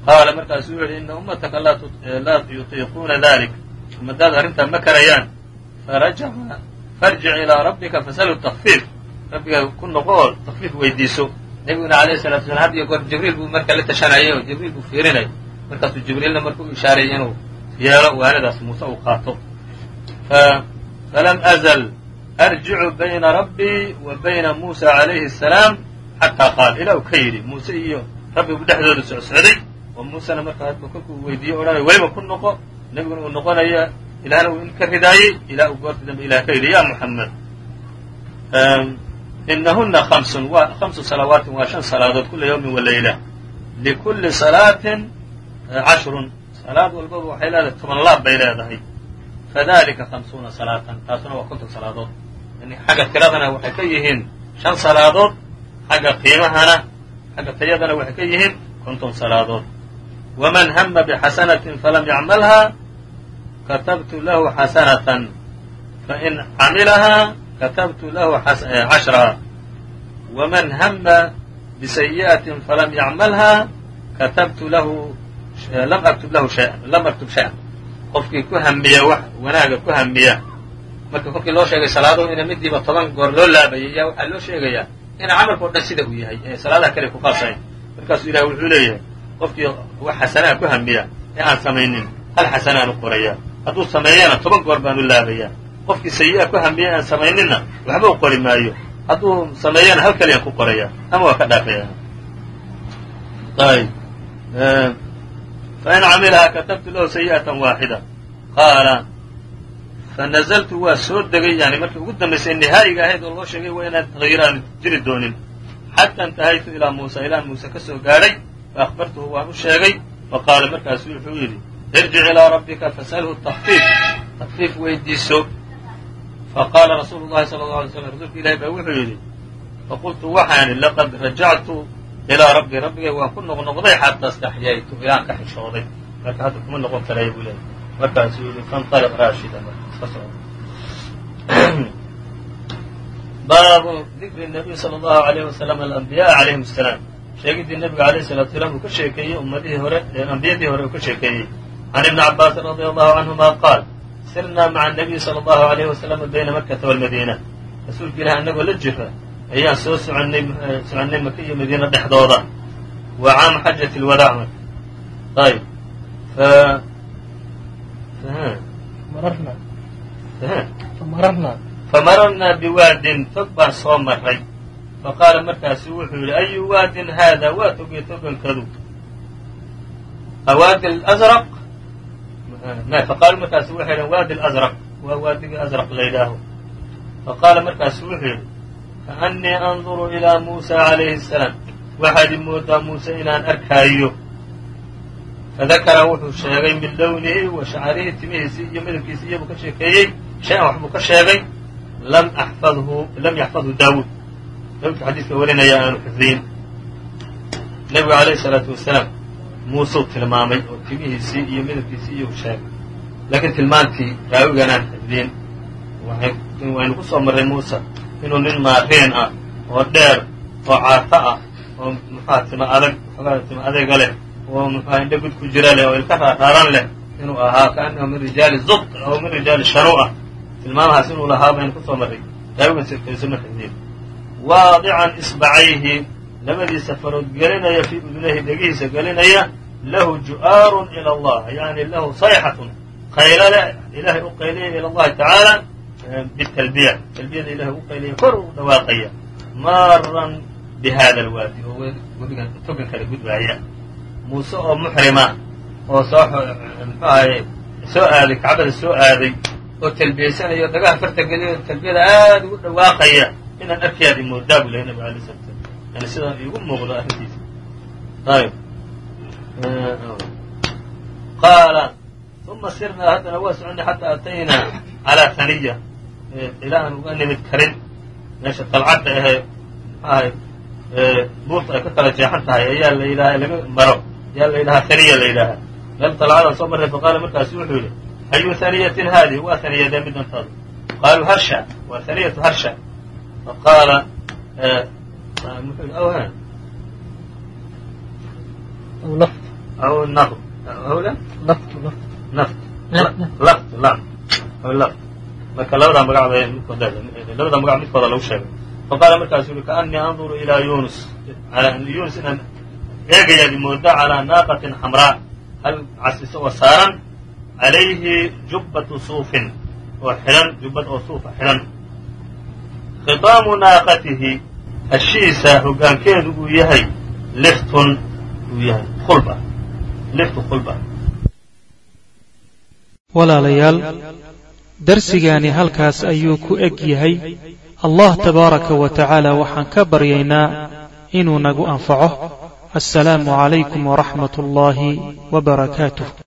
Qaala markaasuu yihi ina ummataka laa yutiiquuna dalik ummadaada arrintaa ma karayaan. Farajaca farjic ilaa rabbika fasalhu takfiif rabbiga ku noqo oo takfiif weydiiso nebiguna alayh salatu slam had iyo goor jibriil buu marka la tashanayay oo jibriil buu fiirinay markaasuu jibriilna marka u ishaareeyay inuu yeelo waanadaas muuse uu qaato falam azl arjicu bayna rabbii wa bayna muusa calayhi الsalaam xataa qaal ilaa uu ka yidhi muuse iyo rabbigu dhexdooda socsocday oo muusena markaa hadba kolkuu weydiiye odhanaya weliba ku noqo nebiguna uu noqonaya ilahna uu in ka ridaayey ilaa uu goortii dambe ilah ka yidhi ya muxamed inahuna hamsun waa hamsu salawaatin waa shan salaadood kula yawmin wa layla. Likulli salaatin cashrun. Salaad walbaba waxay leedahay toban laab bay leedahay. Fadalika hamsuuna salaatan taasuna waa konton salaadood. Xagga tiradana waxay ka yihiin shan salaadood xagga qiimahana xagga tayadana waxay ka yihiin konton salaadood. Waman hama bxasanatin falam yacmalha katabtu lahu xasanatan fain camilahaa katabtu lahu cashra waman hama bisayi'atin falam yacmalha katabtu lahu lam aktub lahu shaya lam aktub shaya qofkii ku hamiya wax wanaaga ku hamiya marka kolkii loo sheegay salaadahu ina midiiba toban goor loo laabayay yaa waxaa loo sheegayaa ina camalka o dhan sida uu yahay ee salaadaha kale ku khaasayn markaasuu ilahi wuxuu leeyahay qofkii wax xasanaa ku hamiya ee aan samaynin hal xasanaan u qoraya hadduu sameeyana toban goor baan u laabayaa qofkii sayi-a ku hamiya aan samayninna waxba u qori maayo. Hadduu sameeyana hal kaliyaan ku qoraya ama waa ka dhaafaya. Fain camilahaa katabtu lahu sayi'atan waaxida. Qaala fanazltu waa soo degay yani markii ugu dambaysay nihaa'iga ahayd oo loo sheegay waa inaan taqyiir jiri doonin. Xata intahaytu ilaa muusa ilaa muuse ka soo gaadhay faأخbartuhu waan u sheegay faqaala markaasu wuxuu yidhi irjic ilىa rabbika faslhu tafiif tafiif weydiiso faqaala rasuulu lahi sal la alay slam rasuulka ilahi baa wuxuu yidhi faqultu waxaan laqad rajactu ilaa rabbii rabbigay waan ku noqnoqday xataa istaxyaytu ilaan ka xishooday marka hadda kuma noqon karaya buu leeyahy markaasuu yidhi fanaliq raashida iska so baabu dikri nabiy sal allahu alayh wasalam alambiyaa calayhim asalaam sheegidii nebiga alayh salatu salaam uu ka sheekeeyey ummadihii hore ambiyadii hore uu ka sheekeeyey can ibni cabaasin radi allahu canhuma qaal sirnaa maca nabiy sala allahu alayh wasalama bayna makata walmadiina rasuulka ilaah annagoo la jira ayaan soo soconnay maka iyo madiina dhexdooda waa caamu xajat lwadaac marka ayb famararnaa biwaadin tog baan soo maray faqaala markaasu wuxuu yidhi ayu waadin haada waa toge togankadu awaadi raq faqaalu markaasu waxay dhahn waadi alazraq waa waadigii azraq la yidhaaho faqaala markaasu wuxuu yidhi kaannii anduru ilaa muusa calayhi asalaam waxaad i moodaa muuse inaan arkaayo fadakara wuxuu sheegay min lownihi wa shacarihi timihiisii iyo midabkiisi iyobuu ka sheekeeyey shay-an waxbuu ka sheegay lam axfadhu lam yaxfadhu daawuud daawudka xadiiska warinaya aanu xifdiyin nebigu alayhi salaatu wasalaam muuseu tilmaamay oo timihiisii iyo midabkiisii iyuu sheegay. Laakiin tilmaantii raawiganaan xifdiyin waynu ku soo marray muuse inuu nin maariin ah oo dheer oo caato ah oo muxuha tima adag xoogaa tima adayga leh oo muxuha indha gud ku jira leh oo ilka raaraaran leh inuu ahaa kaanahu min rijaali zud aw min rijaali shanu ah. Tilmaamahaas inuu lahaa baynu ku soo marray raawigan sirkaysuma xifdiyin waadican isbacayhi labadiisa farood gelinaya fii udunayhi dhegihiisa gelinaya lahu ju'aarun ila allah yani lahu sayxatun qaylo leh ilahay u qayliyaya ila allahi tacaala bitalbiya talbiyada ilahay u qayliyaya kor u dhawaaqaya maaran bi hada alwaadi oo webigan togan kala gudbaaya muuse oo muxrima oo soo ahaye soo aaday kacbada soo aaday oo talbiyaysanaya oo dhagaha farta geliya oo talbiyada aada ugu dhawaaqaya inaan arkayaad imoodaa buu lehy nabig alay slat slam yani sidaa iigu muuqdo arrintiisa ayb qaala uma sirnaa haddana waa soconay xataa ataynaa calaa haniya ilaa aan uga nimid karin meesha dalcadda ahee maxaahay buurta ay ka kala jeexan tahay ayaa la yidhaha laga maro ayaa la yidhahaa haniya la yidhaahaa meel dalcadaan soo marray faqaala markaasu wuxuu yidhi ayu haniyatin haadihi waa haniyadee midantaadu qaaluu harsha waa haniyatu harsha faqaala muxuu yidhi aw aw naqd hawla laftu laftu naft laft lam aw laft marka labadaa magac bay midkood labada magac midkooda lagu sheegay faqaala markaasu yuri kaanii anduru ilaa yunus yunus inaan eegayaad mooda calaa naaqatin xamraa hal cas isagoo saaran calayhi jubbatu suufin oo xidhan jubbad oo suufa xidhan khitaamu naaqatihi hashiisa hoggaankeedu uu yahay liftun uu yahay khulba walaalayaal darsigaani halkaas ayuu ku eg yahay. Allah tabaaraka wa tacaala waxaan ka baryaynaa inuu nagu anfaco. Assalaamu calaykum waraxmat ullaahi wa barakaatuh